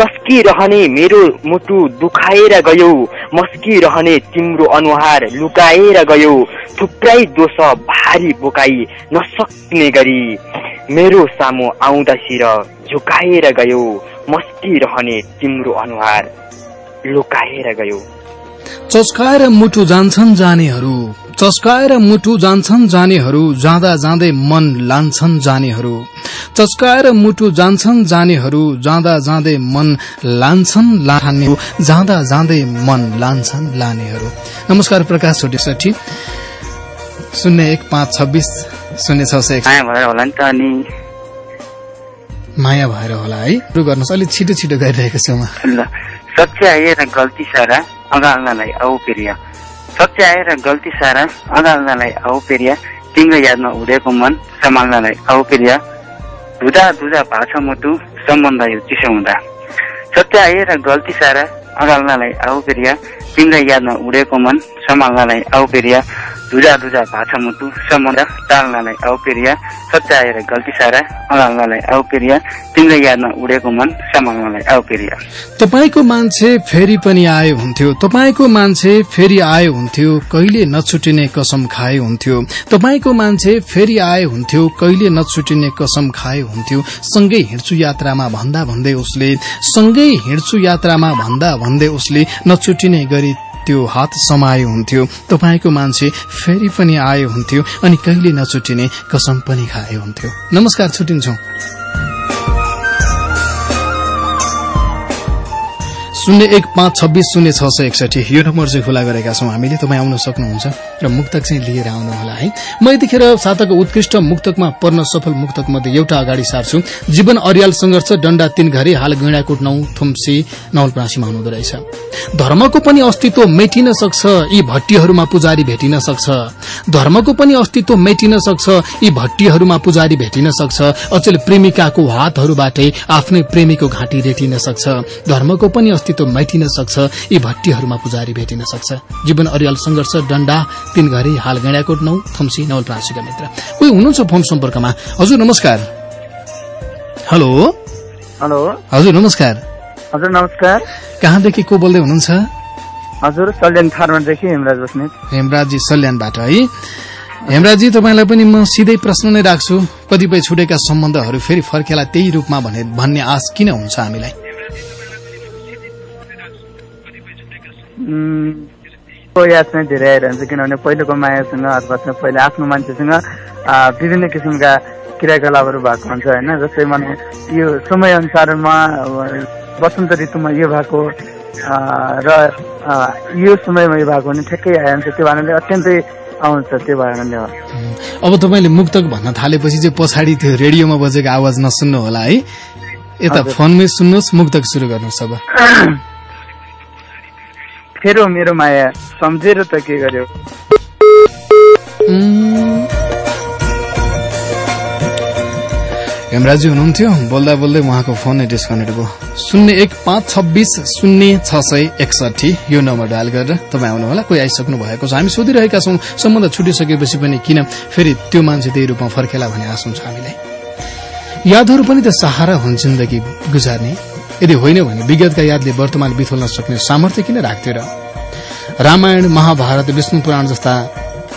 चस्किरहने मेरो मुटु दुखाएर गयौ। मस्किरहने तिम्रो अनुहार लुकाएर गयौ। थुप्रै दोष भारी बोकाई नसक्ने गरी मेरो सामु आउँदासिर झुकाएर गयौ। मस्किरहने तिम्रो अनुहार लुकाएर गयौ। चस्काएर मुटु जान्छन् जानेहरू। चस्काएर मुटु जान्छन् जानेहरू जाँदा जाँदै मन लान्छन् जानेहरू। चस्काएर मुटु जान्छन् जानेहरू जाँदा जाँदै मन लान्छन् लाने जाँदा जाँदै मन लान्छन् लानेहरू। नमस्कार प्रकाश छोटेसठी शून्य एक पाँच छब्बिस शून्य छ सय माया भएर होला है। सुरु गर्नुहोस् अलिक छिटो छिटो गरिरहेको छु। म र गल्ती सारा। अगाल्नलाई आऊ पेरिया सच्याए र गल्ती सारा अगाल्नलाई आऊ पेरिया तिम्रो यादमा उडेको मन सम्हाल्नलाई आऊ पेरिया धुदा धुदा भाछ मुटु सम्बन्ध यो चिसो हुँदा सच्याए र गल्ती सारा अगाल्नलाई आऊ पेरिया तिम्रो यादमा उडेको मन सम्हाल्नलाई आऊ पेरिया धुजा धुजा भाछा मुटु सम्बन्ध टाल्नलाई आऊ पेरिया सच्याएर गल्ती सारा अगाल्नलाई आऊ पेरिया तिम्रो यादमा उडेको मन सम्हाल्नलाई आऊ पेरिया तपाईँको मान्छे फेरि पनि आयो हुन्थ्यो। तपाईँको मान्छे फेरि आयो हुन्थ्यो कहिले नछुटिने कसम खाए हुन्थ्यो। तपाईँको मान्छे फेरि आयो हुन्थ्यो कहिले नछुटिने कसम खाए हुन्थ्यो। सँगै हिँड्छु यात्रामा भन्दा भन्दै उसले सँगै हिँड्छु यात्रामा भन्दा भन्दै उसले नछुटिने गरी त्यो हात समायो हुन्थ्यो। तपाईँको मान्छे फेरि पनि आयो हुन्थ्यो अनि कहिले नछुटिने कसम पनि खाए हुन्थ्यो। नमस्कार छुटिन्छौ शून्य एक पाँच छब्बिस शून्य छ सय एकसठी। यो नम्बर चाहिँ खुला गरेका छौँ हामीले तपाईँ आउन सक्नुहुन्छ र मुक्तक चाहिँ लिएर आउनुहोला है। म यतिखेर साताको उत्कृष्ट मुक्तकमा पर्न सफल मुक्तक मध्ये एउटा अगाडि सार्छु। जीवन अरियाल संघर्ष डण्डा तीन घरे हाल गैँडाकोट नौ थुम्सी नवलप्रासीमा हुनुहुँदो रहेछ। धर्मको पनि अस्तित्व मेटिन सक्छ यी भट्टीहरूमा पुजारी भेटिन सक्छ। धर्मको पनि अस्तित्व मेटिन सक्छ यी भट्टीहरूमा पुजारी भेटिन सक्छ। अचेल प्रेमिकाको हातहरूबाटै आफ्नै प्रेमीको घाँटी रेटिन सक्छ। धर्मको पनि अस्तित्व मेटिन सक्छ यी भट्टीहरूमा पुजारी भेटिन सक्छ। जीवन अरियाल संघर्ष डण्डा तीन घरे हाल गैँडाकोट नौ थम्सी नवलप्रासीका मित्र। कोही हुनुहुन्छ फोन सम्पर्कमा? हजुर नमस्कार। हेलो। हेलो। हजुर नमस्कार। हजुर नमस्कार। कहाँदेखि को बोल्दै हुनुहुन्छ? हजुर सल्यान फार्मरदेखि हेमराज बस्नेत। हेमराजी सल्यानबाट है? हेमराजी तपाईँलाई पनि म सिधै प्रश्न नै राख्छु। कतिपय छुटेका सम्बन्धहरू फेरि फर्केला त्यही रूपमा भने भन्ने आश किन हुन्छ हामीलाई? याद चाहिँ धेरै आइरहन्छ किनभने पहिलेको मायासँग अथवा चाहिँ पहिले आफ्नो मान्छेसँग विभिन्न किसिमका क्रियाकलापहरू भएको हुन्छ होइन? जस्तै माने यो समय अनुसारमा अब, वसन्त ऋतुमा यो भएको र यो समयमा यो भएको भने ठ्याक्कै आइरहन्छ। त्यो कारणले अत्यन्तै आउँछ त्यो कारणले हो। अब तपाईँले मुक्तक भन्न थालेपछि चाहिँ पछाडि त्यो रेडियोमा बजेको आवाज नसुन्नु होला है। यता। फोनमै सुन्नुहोस् मुक्तक सुरु गर्नुहोस् अब। फेरो मेरो माया। सम्झेर त के गर्यो? हेमराजी हुनुहुन्थ्यो। बोल्दा बोल्दै उहाँको फोन नै डिस्कनेक्ट भयो शून्य एक पाँच छब्बिस शून्य छ सय एकसठी यो नम्बर डायल गरेर तपाईँ आउनुहोला। कोही आइसक्नु भएको छ। हामी सोधिरहेका छौं। सम्बन्ध छुटिसकेपछि पनि किन फेरि त्यो मान्छे त्यही रूपमा फर्केला भन्ने आश हुन्छ हामीलाई। यादहरू पनि त सहारा हुन् जिन्दगी गुजार्ने? यदि होइन भने विगतका यादले वर्तमान बिथोल्न सक्ने सामर्थ्य किन राख्थ्यो र रामायण महाभारत विष्णु पुराण जस्ता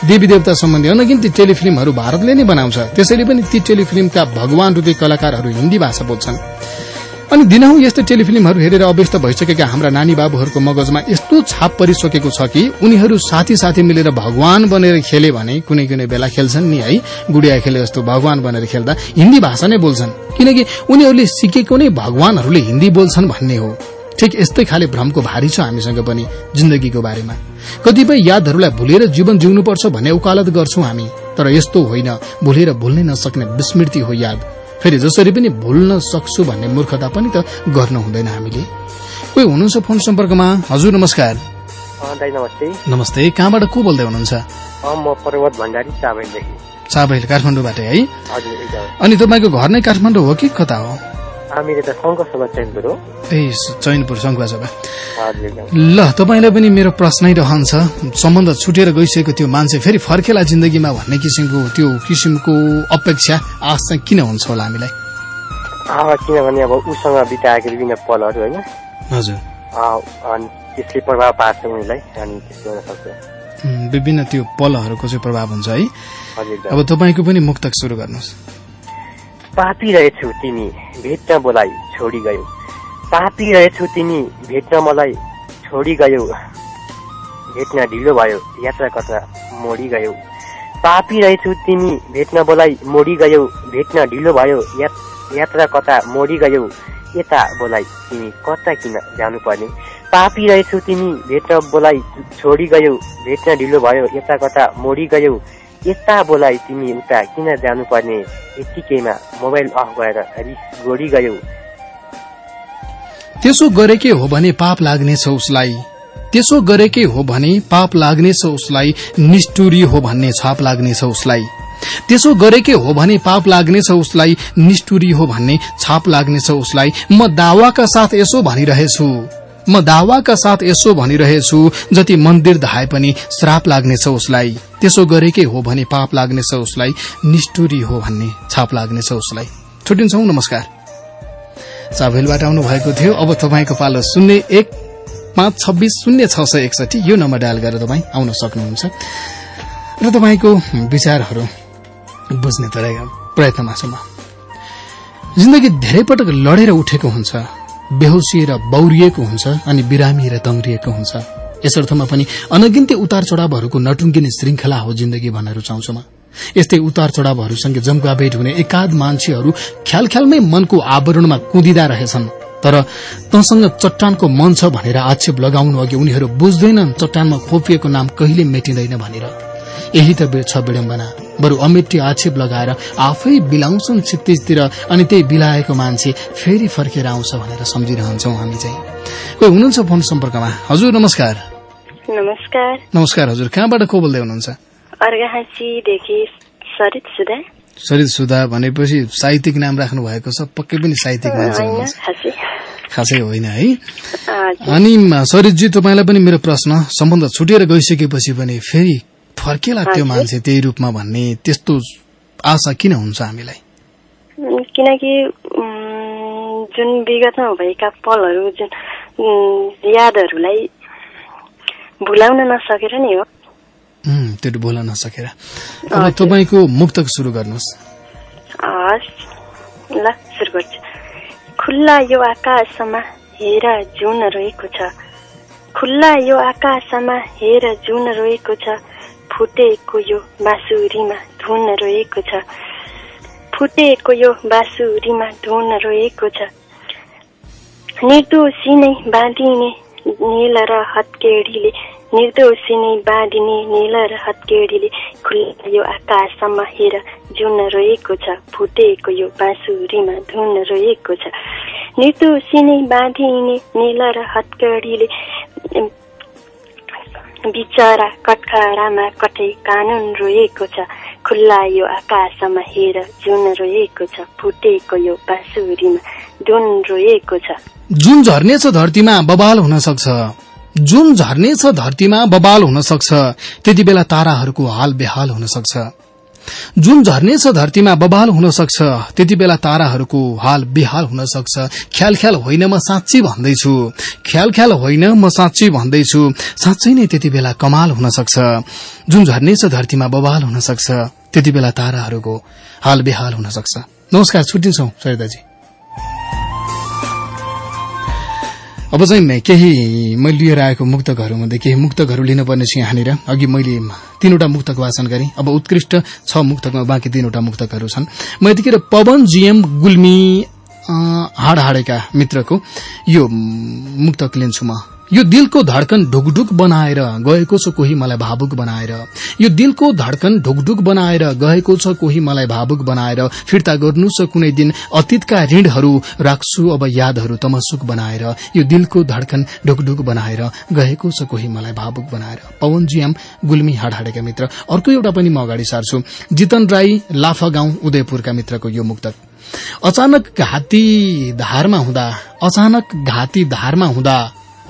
देवी देवता सम्बन्धी अनगिन्ती टेलिफिल्महरू भारतले नै बनाउँछ। त्यसैले पनि ती टेलिफिल्मका भगवान रूपी कलाकारहरू हिन्दी भाषा बोल्छन्। अनि दिनहुँ यस्तो टेलिफिल्महरू हेरेर अव्यस्त भइसकेका हाम्रा नानी बाबुहरूको मगजमा यस्तो छाप परिसकेको छ कि उनीहरू साथी साथी मिलेर भगवान बनेर खेले भने कुनै कुनै बेला खेल्छन् नि है। गुडिया खेले जस्तो भगवान बनेर खेल्दा हिन्दी भाषा नै बोल्छन्। किनकि उनीहरूले सिकेको नै भगवानहरूले हिन्दी बोल्छन् भन्ने हो। ठिक यस्तै खाले भ्रमको भारी छ हामीसँग पनि जिन्दगीको बारेमा। कतिपय यादहरूलाई भुलेर जीवन जिउनुपर्छ भन्ने उकालत गर्छौं हामी। तर यस्तो होइन। भुलेर भुल्नै नसक्ने विस्मृति हो याद। फेरि जसरी पनि भुल्न सक्छु भन्ने मूर्खता पनि त गर्नु हुँदैन हामीले। कोही हुनुहुन्छ फोन सम्पर्कमा? हजुर नमस्कार। नमस्ते। नमस्ते कहाँबाट को बोल्दै हुनुहुन्छ? म पर्वत भण्डारी चाबैलदेखि चाबैल काठमाडौँबाट है? अनि तपाईँको घर नै काठमाडौँ हो कि कता हो? त ए ल तपाईँलाई पनि मेरो प्रश्नै रहन्छ। सम्बन्ध छुटेर गइसकेको त्यो मान्छे फेरि फर्केला जिन्दगीमा भन्ने किसिमको त्यो किसिमको अपेक्षा आश चाहिँ किन हुन्छ होला हामीलाई? किनभने अब उसँग बिताएको विभिन्न पलहरू होइन। हजुर। अनि त्यसले प्रभाव पार्छ उनीलाई अनि त्यस्तो हुन सक्छ। उम्, विभिन्न त्यो पलहरूको चाहिँ प्रभाव हुन्छ है। अब तपाईँको पनि मुक्तक सुरु गर्नुहोस्। पापी रहेछौ तिमी भेट्न बोलाई छोडी गयौ। पापी रहेछौ तिमी भेट्न मलाई छोडी गयौ। भेट्न ढिलो भयो यात्रा कता मोडी गयौ। पापी रहेछौ तिमी भेट्न बोलाई मोडी गयौ। भेट्न ढिलो भयो यात- यात्रा कता मोडी गयौ। यता बोलाई तिमी कता किन जानुपर्ने? पापी रहेछौ तिमी भेट्न बोलाई छोडी गयौ। भेट्न ढिलो भयो यता कता मोडी गयौ। यता बोलाई तिमी उता किन जानुपर्ने यत्तिकैमा मोबाइल अफ गरेर रिस गोडी गयौ त्यसो गरेकै हो भने पाप लाग्नेछ उसलाई। त्यसो गरेकै हो भने पाप लाग्नेछ उसलाई। निष्ठुरी हो भन्ने छाप लाग्नेछ उसलाई। त्यसो गरेकै हो भने पाप लाग्नेछ उसलाई। निष्ठुरी हो भन्ने छाप लाग्नेछ उसलाई। म दावाका साथ यसो भनिरहेछु। म दावाका साथ यसो भनिरहेछु जति मन्दिर धाए पनि श्राप लाग्नेछ उसलाई। त्यसो गरेकै हो भने पाप लाग्नेछ उसलाई निष्ठुरी हो भन्ने छाप लाग्नेछ उसलाई। छुट्टिन्छौ नमस्कार। चाभेलबाट आउनु भएको थियो। अब तपाईँको पालो शून्य एक पाँच छब्बिस शून्य छ सय एकसठी यो नम्बर डायल गरेर तपाईँ आउन सक्नुहुन्छ। र तपाईँको विचारहरू बुझ्ने प्रयत्नमा छु म जिन्दगी धेरै पटक लडेर उठेको हुन्छ। बेहोसिएर बौरिएको हुन्छ अनि बिरामी र हुन्छ। यस अर्थमा पनि अनगिन्ती उतार चढ़ावहरूको नटुङ्गिने श्रृंखला हो जिन्दगी भन्न रुचाउँछु म। यस्तै उतार चढ़ावहरूसँगै जम्का भेट हुने एकाध मान्छेहरू ख्याल ख्यालमै मनको आवरणमा कुदिँदा रहेछन्। तर तँसँग चट्टानको मन छ भनेर आक्षेप लगाउनु अघि उनीहरू बुझ्दैनन् चट्टानमा खोपिएको नाम कहिले मेटिँदैन भनेर। यही त छ विडम्बना। बरु अमेटी आक्षेप लगाएर आफै बिलाउँछन् क्षितिजतिर अनि त्यही बिलाएको मान्छे फेरि फर्केर आउँछ भनेर सम्झिरहन्छौ हामी चाहिँ। कोही हुनुहुन्छ फोन सम्पर्कमा? हजुर नमस्कार। नमस्कार। नमस्कार हजुर। कहाँबाट को बोल्दै हुनुहुन्छ? सरित सुधा। भनेपछि साहित्यिक नाम राख्नु भएको छ पक्कै पनि साहित्यिक मान्छे खासै। होइन है? अनि सरितजी तपाईँलाई पनि मेरो प्रश्न सम्बन्ध छुटेर गइसकेपछि पनि फेरि फर्केला त्यो। मान्छे त्यही रूपमा भन्ने त्यस्तो आशा किन हुन्छ हामीलाई? किनकि जुन विगतमा भएका पलहरू जुन यादहरूलाई भुलाउन नसकेर नि हो। त्यो बोल्न नसकेर। अब तपाईँको मुक्तक सुरु गर्नुहोस्। हस् ल सुरु गर्छु। खुल्ला यो आकाशमा हेर जुन रोएको छ। खुल्ला यो आकाशमा हेर जुन रोएको छ। फुटेको यो बाँसुरीमा धुन रोएको छ फुटेको यो बाँसुरीमा धुन रोएको छ निर्दोषी नै बाँधिने नेल र हत्केडीले निर्दोषी नै बाँधिने नेल र हत्केडीले खुल्ला यो आकाशमा हेर जुन रोएको छ फुटेको यो बाँसुरीमा धुन रोएको छ निर्दोषी नै बाँधिने नेल र हत्केडीले बिचरा कठघरामा कतै कानुन रोएको छ। खुल्ला यो आकाशमा हेर जुन रोएको छ फुटेको यो बाँसुरीमा धुन रोएको छ। जुन झर्नेछ धरतीमा बबाल हुन सक्छ। जुन झर्नेछ धरतीमा बबाल हुन सक्छ। त्यति बेला ताराहरूको हाल बेहाल हुन सक्छ। जुन झर्नेछ धरतीमा बबाल हुन सक्छ त्यति बेला ताराहरूको हाल बेहाल हुन सक्छ। ख्याल ख्याल होइन म साँच्ची भन्दैछु। ख्याल ख्याल होइन म साँच्ची भन्दैछु। साँच्चै नै त्यति बेला कमाल हुन सक्छ। जुन झर्नेछ धरतीमा बबाल हुन सक्छ त्यति बेला ताराहरूको हाल बेहाल हुन सक्छ। नमस्कार छुट्टिन्छौ सरिताजी। अब चाहिँ केही मैले लिएर आएको मुक्तकहरूमध्ये केही मुक्तकहरू लिनुपर्ने छ यहाँनिर। अघि मैले तीनवटा मुक्तक वाचन गरेँ। अब उत्कृष्ट छ मुक्तकमा बाँकी तीनवटा मुक्तकहरू छन्। म यतिखेर पवन जीएम गुल्मी हाड हाडेका मित्रको यो मुक्तक लिन्छु म। यो दिलको धड्कन ढुकढुक बनाएर गएको छ कोही मलाई भावुक बनाएर। यो दिलको धड्कन ढुकढुक बनाएर गएको छ कोही मलाई भावुक बनाएर। फिर्ता गर्नु छ कुनै दिन अतीतका ऋणहरू राख्छु अब यादहरू तमसुक बनाएर। यो दिलको धड्कन ढुकढुक बनाएर गएको छ कोही मलाई भावुक बनाएर। पवन जियाम गुल्मी हाडहाडेका मित्र। अर्को एउटा पनि म अगाडि सार्छु। जितन राई लाफा गाउँ उदयपुरका मित्रको यो मुक्तक। अचानक घाती धारमा हुँदा अचानक घाती धारमा हुँदा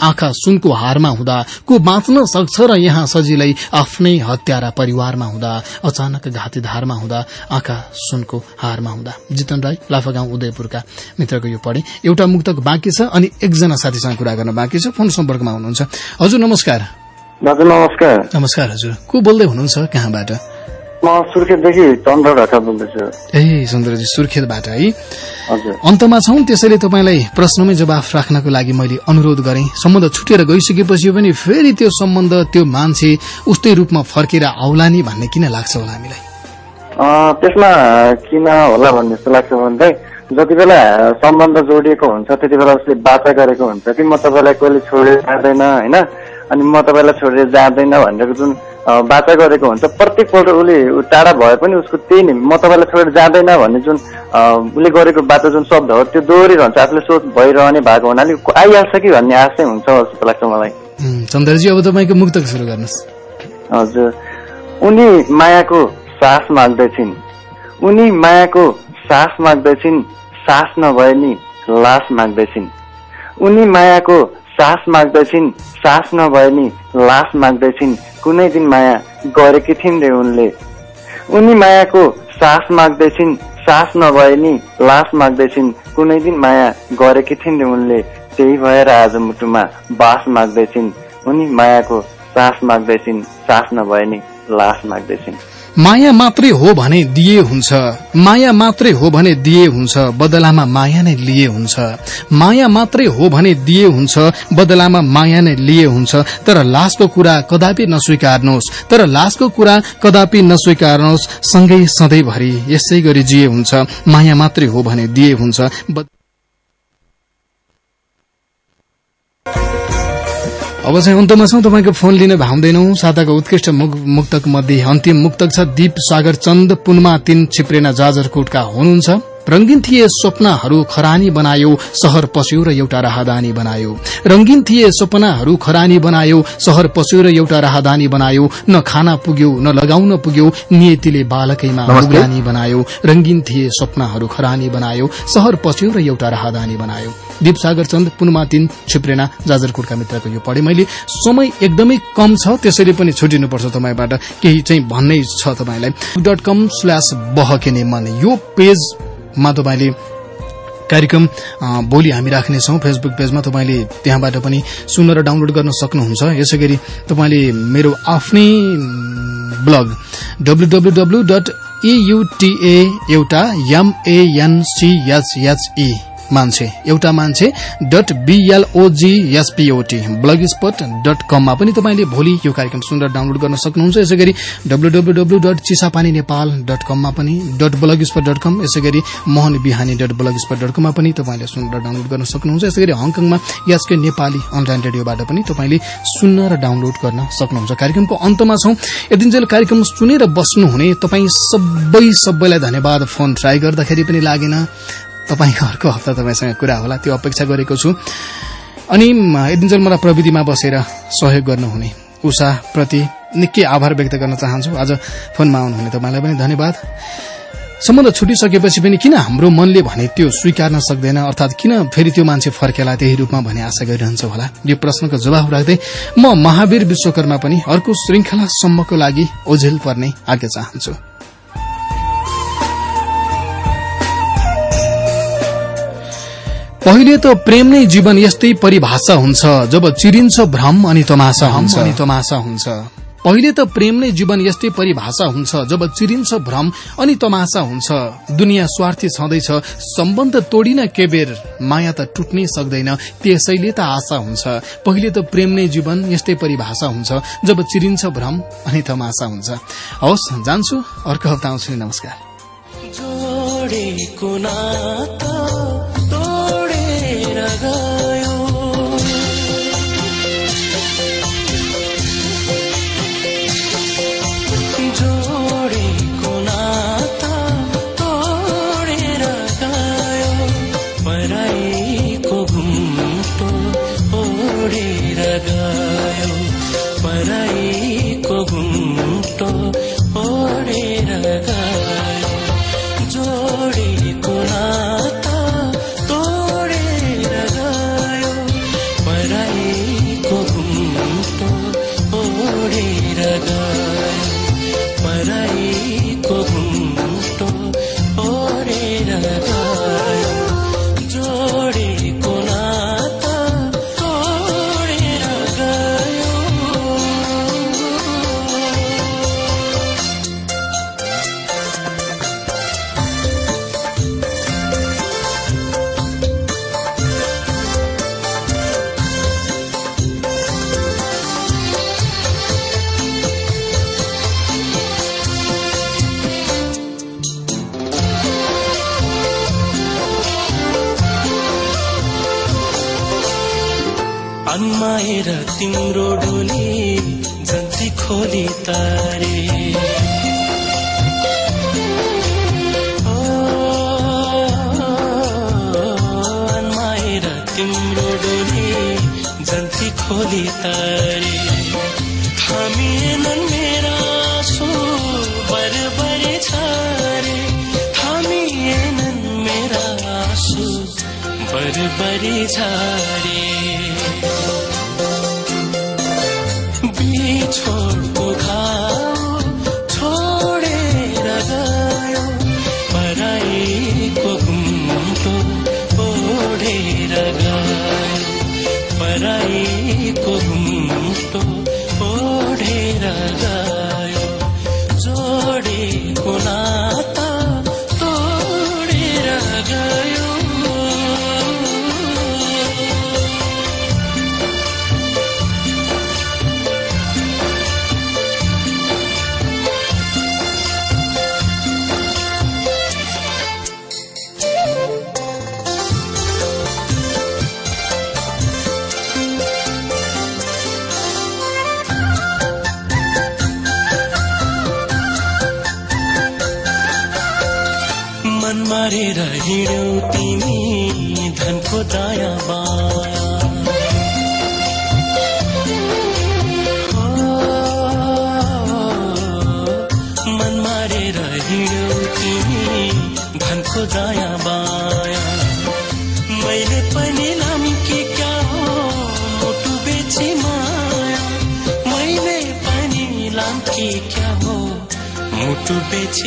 आँखा सुनको हारमा हुँदा को बाँच्न सक्छ र यहाँ सजिलै आफ्नै हत्यारा परिवारमा हुँदा अचानक घाती धारमा हुँदा आँखा सुनको हारमा हुँदा। जितन राई लाफागाउँ उदयपुरका मित्रको यो पढे। एउटा मुक्तक बाँकी छ अनि एकजना साथीसँग कुरा गर्न बाँकी छ। फोन सम्पर्कमा हुनुहुन्छ। हजुर नमस्कार। नमस्कार। नमस्कार हजुर। को बोल्दै हुनुहुन्छ कहाँबाट? म सुर्खेतदेखि चन्द्र ढाका बोल्दैछु। ए चन्द्रजी सुर्खेतबाट है। हजुर। अन्तमा छौं त्यसैले तपाईँलाई प्रश्नमै जवाफ राख्नको लागि मैले अनुरोध गरेँ। सम्बन्ध छुटेर गइसकेपछि पनि फेरि त्यो सम्बन्ध त्यो मान्छे उस्तै रूपमा फर्केर आउला नि भन्ने किन लाग्छ होला हामीलाई? त्यसमा किन होला भन्ने जस्तो लाग्छ भने जति बेला सम्बन्ध जोडिएको हुन्छ त्यति बेला उसले बाचा गरेको हुन्छ कि म तपाईँलाई कहिले छोडेर जाँदैन होइन? अनि म तपाईँलाई छोडेर जाँदैन भनेर जुन बाचा गरेको हुन्छ प्रत्येकपल्ट उसले टाढा भए पनि उसको त्यही नै म तपाईँलाई छोडेर जाँदैन भन्ने जुन उसले गरेको बाचा जुन शब्द हो त्यो दोहोरिरहन्छ आफूले सोच भइरहने भएको हुनाले आइहाल्छ कि भन्ने आशै हुन्छ जस्तो लाग्छ मलाई। चन्द्रजी अब तपाईँको मुक्तक सुरु गर्नुहोस्। हजुर। उनी मायाको सास माग्दैछिन्। उनी मायाको सास माग्दैछिन्। सास नभए नि लास माग्दैछिन्। उनी मायाको सास माग्दैछिन् सास नभए नि लास माग्दैछिन्। कुनै दिन माया गरेकी थिइन् रे उनले। उनी मायाको सास माग्दैछिन् सास नभए नि लास माग्दैछिन्। कुनै दिन माया गरेकी थिइन् रे उनले त्यही भएर आज मुटुमा बास माग्दैछिन्। उनी मायाको सास माग्दैछिन् सास नभए नि लास माग्दैछिन्। माया मात्रै हो भने दिए हुन्छ। माया मात्रै हो भने दिए हुन्छ बदलामा माया नै लिए हुन्छ। माया मात्रै हो भने दिए हुन्छ बदलामा माया नै लिए हुन्छ। तर लासको कुरा कदापि नस्वीकार्नुहोस्। तर लासको कुरा कदापि नस्वीकार्नुहोस्। सँगै सधैँभरि यसै गरी जिए हुन्छ। माया मात्रै हो भने दिए हुन्छ अब चाहिँ अन्तमा छौं। तपाईँको फोन लिन भाउँदैनौ। साताको उत्कृष्ट मुक- मुक्तक मध्ये अन्तिम मुक्तक छ। दीप सागर चन्द पुनमा तीन छिप्रेना जाजरकोटका हुनुहुन्छ। रंगीन थिए स्वप्नहरू खरानी बनायो शहर पस्यो र एउटा राहदानी बनायो। रंगीन थिए सपनाहरू खरानी बनायो शहर पस्यो र एउटा राहदानी बनायो। न खाना पुग्यो न लगाउन पुग्यो नियतिले बालकैमा उग्रानी बनायो। रंगीन थिए स्वप्नहरू खरानी बनायो शहर पस्यो र एउटा राहदानी बनायो। दीप सागर चन्द पुनमा तीन छिप्रेना जाजरकोटका मित्रको यो पढे मैले। समय एकदमै कम छ त्यसैले पनि छुटिनुपर्छ तपाईँबाट। केही चाहिँ भन्नै छ तपाईँलाई। डट कम स्ल्यास बहकेने मन। यो पेजमा तपाईँले कार्यक्रम भोलि हामी राख्नेछौँ। फेसबुक पेजमा तपाईँले त्यहाँबाट पनि सुन्न र डाउनलोड गर्न सक्नुहुन्छ। यसै गरी तपाईँले मेरो आफ्नै म, ब्लग डब्लुडब्लुडब्लु इयुटिए एउटा मान्छे एउटा मान्छे डट बीएलओजीएसपीओटी ब्लग स्पट डट कममा पनि तपाईँले भोलि यो कार्यक्रम सुनेर डाउनलोड गर्न सक्नुहुन्छ। यसै गरी W W W dot Chisapani Nepal dot कममा पनि dot blog spot dot com यसै गरी Mohan Bihani dot blogspot dot कममा पनि तपाईँले सुनेर डाउनलोड गर्न सक्नुहुन्छ। यसै गरी हङकङमा यासके नेपाली अनलाइन रेडियोबाट पनि तपाईँले सुन्न र डाउनलोड गर्न सक्नुहुन्छ। कार्यक्रमको अन्तमा छौं। यतिन्जेल कार्यक्रम सुनेर बस्नुहुने तपाईँ सबै सबैलाई धन्यवाद। फोन ट्राई गर्दाखेरि पनि लागेन। तपाईँको अर्को हप्ता तपाईँसँग कुरा होला त्यो अपेक्षा गरेको छु। अनि यतिन्जेल मलाई प्रविधिमा बसेर सहयोग गर्नुहुने। कुसाप्रति निकै आभार व्यक्त गर्न चाहन्छु। आज फोनमा आउनुहुने तपाईँलाई पनि धन्यवाद। सम्बन्ध छुटिसकेपछि पनि किन हाम्रो मनले भने त्यो स्वीकार्न सक्दैन अर्थात किन फेरि त्यो मान्छे फर्केला? त्यही रूपमा भन्ने आशा गरिरहन्छ होला। यो प्रश्नको जवाब राख्दै म महावीर विश्वकर्मा पनि अर्को श्रृंखलासम्मको लागि ओझेल पर्ने आज्ञा चाहन्छु। पहिले त प्रेम नै जीवन यस्तै परिभाषा हुन्छ जब चिरिन्छ भ्रम अनि तमासा हुन्छ। अनि तमासा हुन्छ। पहिले त प्रेम नै जीवन यस्तै परिभाषा हुन्छ जब चिरिन्छ भ्रम अनि तमासा हुन्छ। दुनियाँ स्वार्थी छँदैछ सम्बन्ध तोडिन के बेर माया त टुट्नै सक्दैन त्यसैले त आशा हुन्छ। पहिले त प्रेम नै जीवन यस्तै परिभाषा हुन्छ जब चिरिन्छ भ्रम अनि तमासा हुन्छ। हवस् जान्छु अर्को हप्ता आउँछु। नमस्कार। Nagara बरबरे झारे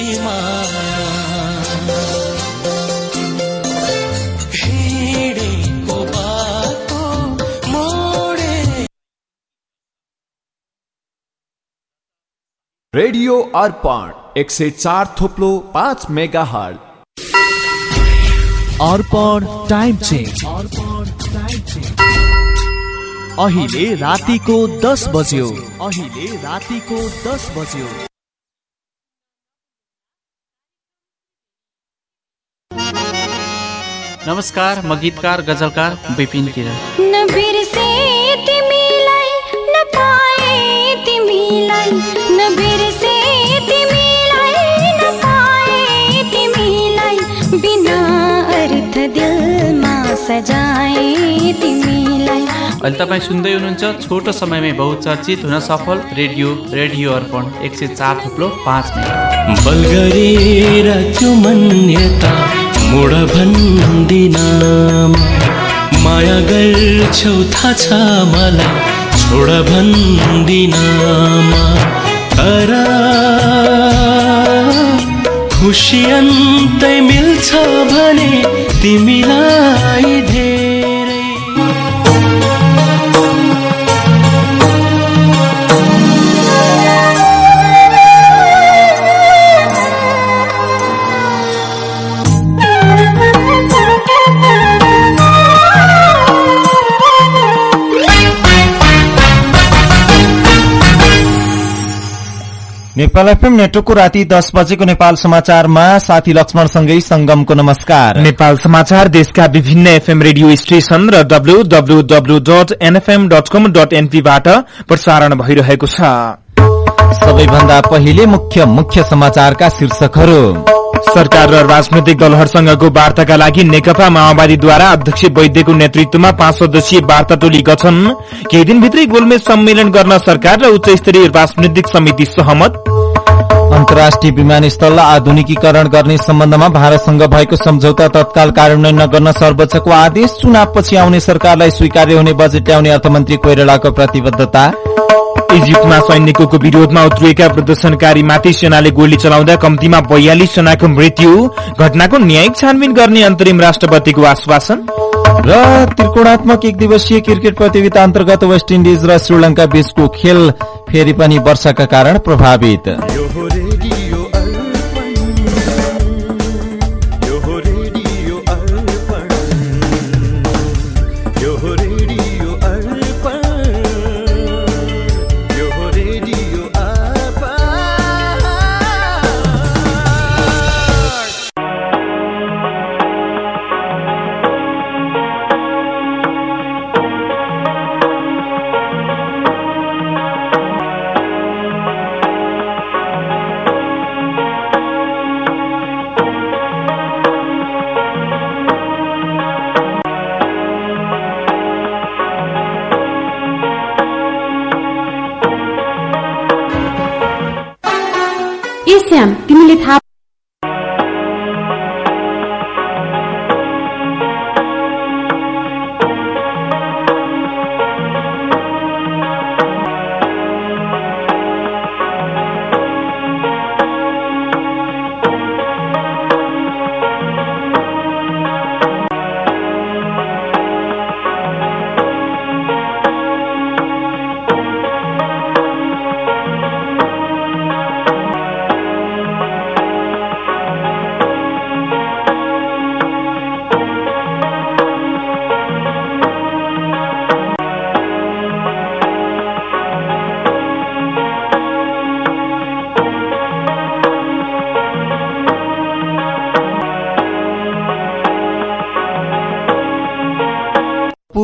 मुटु बेची माया हिँडेको बाटो मोडे। रेडियो अर्पण एक सय चार थोप्लो पाँच megahertz Arpan time change. अहिले रातिको दस बज्यो। अहिले रातिको दस बज्यो। नमस्कार म गीतकार गजलकार विपिन किरण। न बिर्से तिमीलाई न पाए तिमीलाई। न बिर्से तिमीलाई न पाए तिमीलाई। बिना अर्थ दिलमा सजाए तिमीलाई। अहिले तपाईँ सुन्दै हुनुहुन्छ छोटो समयमै बहुचर्चित हुन सफल रेडियो रेडियो अर्पण एक सय चार थुप्लो पाँच त्यो मान्यता मोड भन्दिनँ माया गर्छौ थाहा छ मलाई छोड भन्दिनमा तर खुसी अन्तै मिल्छ भने तिमीलाई धेरै नेपाल एफएम नेटवर्कको राति दस बजेको नेपाल समाचारमा साथी लक्ष्मणसँगै संगमको नमस्कार। नेपाल समाचार देशका विभिन्न एफएम रेडियो स्टेशन र W W W dot NFM dot com dot एनपीबाट प्रसारण भइरहेको छ। सबैभन्दा पहिले मुख्य मुख्य समाचारका शीर्षकहरू। सरकार र राजनैतिक दलहरूसँगको वार्ताका लागि नेकपा माओवादीद्वारा अध्यक्ष वैद्यको नेतृत्वमा पाँच सदस्यीय वार्ता टोली गठन केही दिनभित्रै गोलमेज सम्मेलन गर्न सरकार र उच्च स्तरीय राजनैतिक समिति सहमत। अन्तर्राष्ट्रिय विमानस्थललाई आधुनिकीकरण गर्ने सम्बन्धमा भारतसँग भएको सम्झौता तत्काल कार्यान्वयन नगर्न सर्वोच्चको आदेश चुनावपछि आउने सरकारलाई स्वीकार्य हुने बजेट ल्याउने अर्थमन्त्री कोइरालाको प्रतिबद्धता। इजिप्टमा सैनिकको विरोधमा उत्रिएका प्रदर्शनकारीमाथि सेनाले गोली चलाउँदा कम्तीमा बयालिस जनाको मृत्यु। घटनाको न्यायिक छानबिन गर्ने अन्तरिम राष्ट्रपतिको आश्वासन। र त्रिकोणात्मक एक दिवसीय क्रिकेट प्रतियोगिता अन्तर्गत वेस्ट इन्डिज र श्रीलंका बीचको खेल फेरि पनि वर्षाका कारण प्रभावित।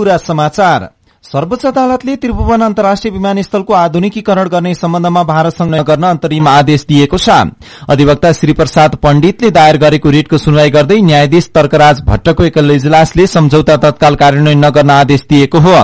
पूरा समाचार सर्वोच्च अदालतले त्रिभुवन अन्तर्राष्ट्रिय विमानस्थलको आधुनिकीकरण गर्ने सम्बन्धमा भारतसँग गर्न अन्तरिम आदेश दिएको छ। अधिवक्ता श्री प्रसाद पण्डितले दायर गरेको रिटको सुनवाई गर्दै न्यायाधीश तर्कराज भट्टको एकल इजलासले सम्झौता तत्काल कार्यान्वयन नगर्न आदेश दिएको हो।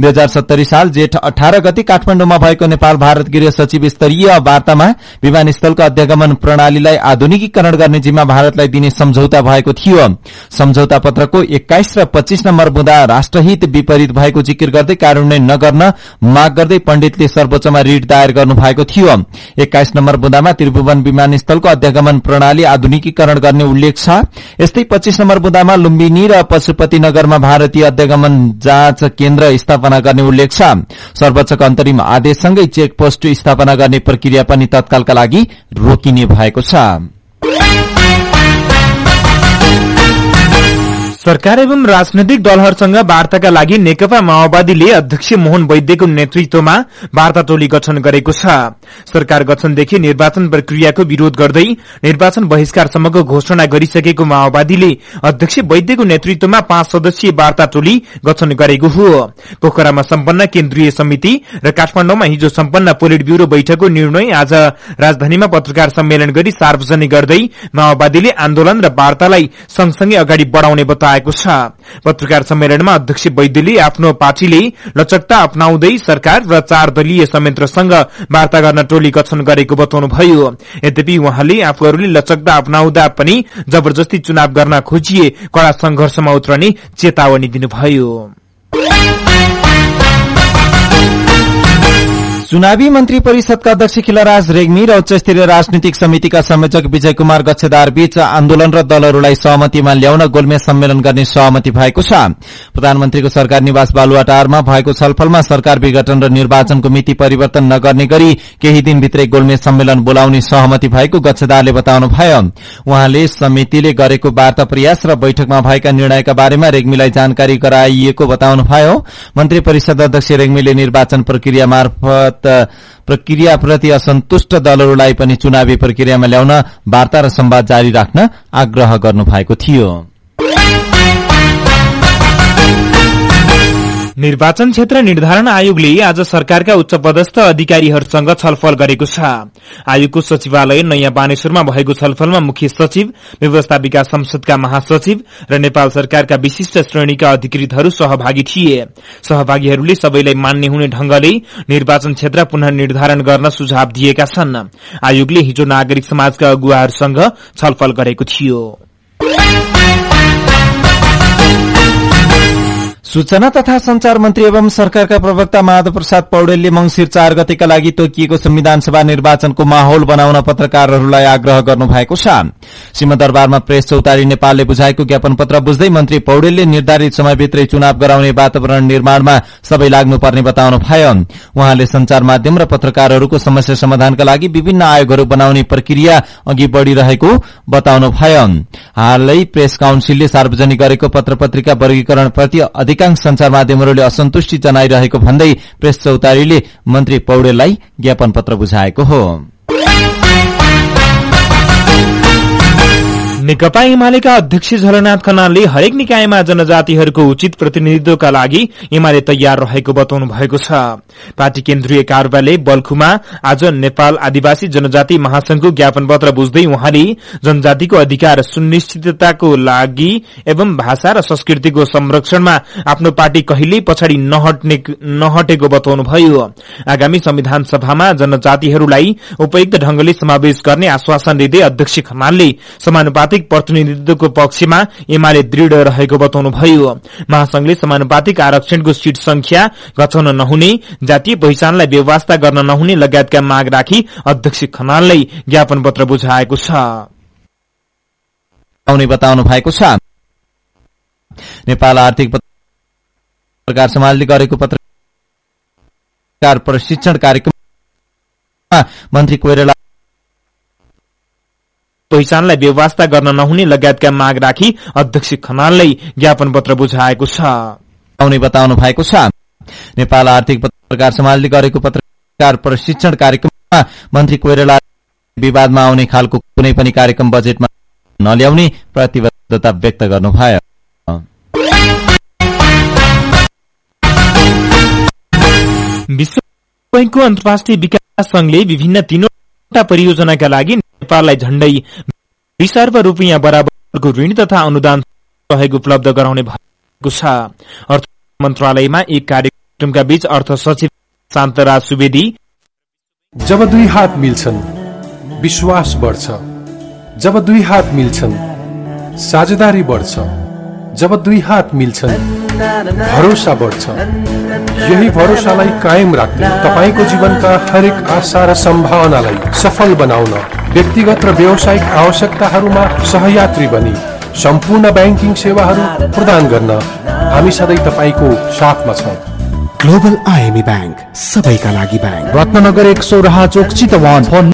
दुई हजार सत्तरी साल जेठ अठार गति काठमाडौँमा भएको नेपाल भारत गृह सचिव स्तरीय वार्तामा विमानस्थलको अध्यागमन प्रणालीलाई आधुनिकीकरण गर्ने जिम्मा भारतलाई दिने सम्झौता भएको थियो। सम्झौता पत्रको एक्काइस र पच्चीस नम्बर बुँदा राष्ट्रहित विपरीत भएको जिकिर गर्दै कार्यान्वयन नगर्न माग गर्दै पण्डितले सर्वोच्चमा रिट दायर गर्नु भएको थियो। एक्काइस नम्बर बुँदामा त्रिभुवन विमानस्थलको अध्यागमन प्रणाली आधुनिकीकरण गर्ने उल्लेख छ। यस्तै पच्चीस नम्बर बुँदामा लुम्बिनी र पशुपति नगरमा भारतीय अध्यागमन जाँच केन्द्र स्थापना गर्ने उल्लेख छ। सर्वोच्चको अन्तरिम आदेशसँगै चेकपोस्ट स्थापना गर्ने प्रक्रिया पनि तत्कालका लागि रोकिने भएको छ। सरकार एवं राजनैतिक दलहरूसँग वार्ताका लागि नेकपा माओवादीले अध्यक्ष मोहन वैद्यको नेतृत्वमा वार्ता टोली गठन गरेको छ। सरकार गठनदेखि निर्वाचन प्रक्रियाको विरोध गर्दै निर्वाचन बहिष्कारसम्मको घोषणा गरिसकेको माओवादीले अध्यक्ष वैद्यको नेतृत्वमा पाँच सदस्यीय वार्ता टोली गठन गरेको हो। पोखरामा सम्पन्न केन्द्रीय समिति र काठमाडौँमा हिजो सम्पन्न पोलिट ब्यूरो बैठकको निर्णय आज राजधानीमा पत्रकार सम्मेलन गरी सार्वजनिक गर्दै माओवादीले आन्दोलन र वार्तालाई सँगसँगै अगाडि बढ़ाउने बताए। बताएको छ। पत्रकार सम्मेलनमा अध्यक्ष वैद्यले आफ्नो पार्टीले लचकता अपनाउँदै सरकार र चार दलीय संयन्त्रसँग वार्ता गर्न टोली गठन गरेको बताउनुभयो। यद्यपि उहाँले आफूहरूले लचकता अपनाउँदा पनि जबरजस्ती चुनाव गर्न खोजिए कड़ा संघर्षमा उत्रने चेतावनी दिनुभयो। चुनावी मन्त्री परिषदका अध्यक्ष खिलराज रेग्मी र उच्च स्तरीय राजनीतिक समितिका संयोजक विजय कुमार गच्छेदार बीच आन्दोलन र दलहरूलाई सहमतिमा ल्याउन गोलमेज सम्मेलन गर्ने सहमति भएको छ। प्रधानमन्त्रीको सरकार निवास बालुवाटारमा भएको छलफलमा सरकार विघटन र निर्वाचनको मिति परिवर्तन नगर्ने गरी केही दिनभित्रै गोलमेज सम्मेलन बोलाउने सहमति भएको गच्छेदारले बताउनुभयो। उहाँले समितिले गरेको वार्ता प्रयास र बैठकमा भएका निर्णयका बारेमा रेग्मीलाई जानकारी गराइएको बताउनुभयो। मन्त्री परिषद अध्यक्ष रेग्मीले निर्वाचन प्रक्रिया मार्फत प्रक्रियाप्रति असन्तुष्ट दलहरूलाई पनि चुनावी प्रक्रियामा ल्याउन वार्ता र संवाद जारी राख्न आग्रह गर्नु भएको थियो। निर्वाचन क्षेत्र निर्धारण आयोगले आज सरकारका उच्च पदस्थ अधिकारीहरूसँग छलफल गरेको छ। आयोगको सचिवालय नयाँ बानेश्वरमा भएको छलफलमा मुख्य सचिव व्यवस्था विकास संसदका महासचिव र नेपाल सरकारका विशिष्ट श्रेणीका अधिकृतहरू सहभागी थिए। सहभागीहरूले सबैलाई मान्य हुने ढंगले निर्वाचन क्षेत्र पुनः निर्धारण गर्न सुझाव दिएका छन्। आयोगले हिजो नागरिक समाजका अगुवाहरूसँग छलफल गरेको थियो। सूचना तथा संचार मन्त्री एवं सरकारका प्रवक्ता माधव प्रसाद पौडेलले मंगिर चार गतेका लागि तोकिएको संविधान सभा निर्वाचनको माहौल बनाउन पत्रकारहरूलाई आग्रह गर्नु भएको छ सिंहदरबारमा प्रेस चौतारी नेपालले बुझाएको ज्ञापन पत्र बुझ्दै मन्त्री पौडेलले निर्धारित समयभित्रै चुनाव गराउने वातावरण निर्माणमा सबै लाग्नुपर्ने बताउनु भयो उहाँले संचार माध्यम र पत्रकारहरूको समस्या समाधानका लागि विभिन्न आयोगहरू बनाउने प्रक्रिया अघि बढ़िरहेको बताउनु भयो हालै प्रेस काउन्सिलले सार्वजनिक गरेको पत्र पत्रिका वर्गीकरणप्रति अधिकांश संचार माध्यमहरूले असन्तुष्टि जनाइरहेको भन्दै प्रेस चौतारीले मन्त्री पौडेललाई ज्ञापन पत्र बुझाएको हो। नेकपा एमालेका अध्यक्ष झलनाथ खनालले हरेक निकायमा जनजातिहरूको उचित प्रतिनिधित्वका लागि एमाले तयार रहेको बताउनु भएको छ। पार्टी केन्द्रीय कार्यालय बल्खुमा आज नेपाल आदिवासी जनजाति महासंघको ज्ञापन पत्र बुझ्दै उहाँले जनजातिको अधिकार सुनिश्चितताको लागि एवं भाषा र संस्कृतिको संरक्षणमा आफ्नो पार्टी कहिल्यै पछाडि नहटेको बताउनुभयो। आगामी संविधान सभामा जनजातिहरूलाई उपयुक्त ढंगले समावेश गर्ने आश्वासन दिँदै अध्यक्ष खनालले समानुपातिक समानुपातिक प्रतिनिधित्वको पक्षमा एमाले दृढ़ रहेको बताउनुभयो। महासंघले समानुपातिक आरक्षणको सीट संख्या घटाउन नहुने जातीय पहिचानलाई व्यवस्था गर्न नहुने लगायतका माग राखी अध्यक्ष खनाललाई ज्ञापन पत्र बुझाएको छ। नेपाल आर्थिक पत्रकार समाजले गरेको पत्रकार प्रशिक्षण कार्यक्रममा मन्त्री कोइराला पहिचानलाई व्यवस्था गर्न नहुने लगायतका माग राखी अध्यक्ष खनाललाई ज्ञापन पत्र बुझाएको छ। बताउनु भएको छ। नेपाल आर्थिक पत्रकार समाजले गरेको पत्रकार प्रशिक्षण कार्यक्रममा मन्त्री कोइराला विवादमा आउने खालको कुनै पनि कार्यक्रम बजेटमा नल्याउने प्रतिबद्धता व्यक्त गर्नुभयो। विश्व बैंकको अन्तर्राष्ट्रिय विकास संघले विभिन्न तीनवटा परियोजनाका लागि नेपाललाई झण्डै अर्ब रूपियाँ बराबरको ऋण तथा अनुदान सहयोग उपलब्ध गराउने भएको छ। अर्थ मन्त्रालयमा एक कार्यक्रमका बीच अर्थ सचिव शान्तराज सुवेदी जब दुई हात मिल्छन् विश्वास बढ्छ। जब दुई हात मिल्छन् साझेदारी बढ्छ। जब दुई हात मिल्छन् भरोसा बढ्छ। यही भरोसालाई कायम राख्दै तपाईँको जीवनका हरेक आशा र सम्भावनालाई सफल बनाउन व्यक्तिगत र व्यावसायिक आवश्यकताहरूमा सहयात्री बनी सम्पूर्ण ब्याङ्किङ सेवाहरू प्रदान गर्न हामी सधैँ तपाईँको साथमा छौँ। ग्लोबल आइएमई ब्याङ्क सबैका लागि ब्याङ्क। रत्नगर एक सौ चोक चितवन। फोन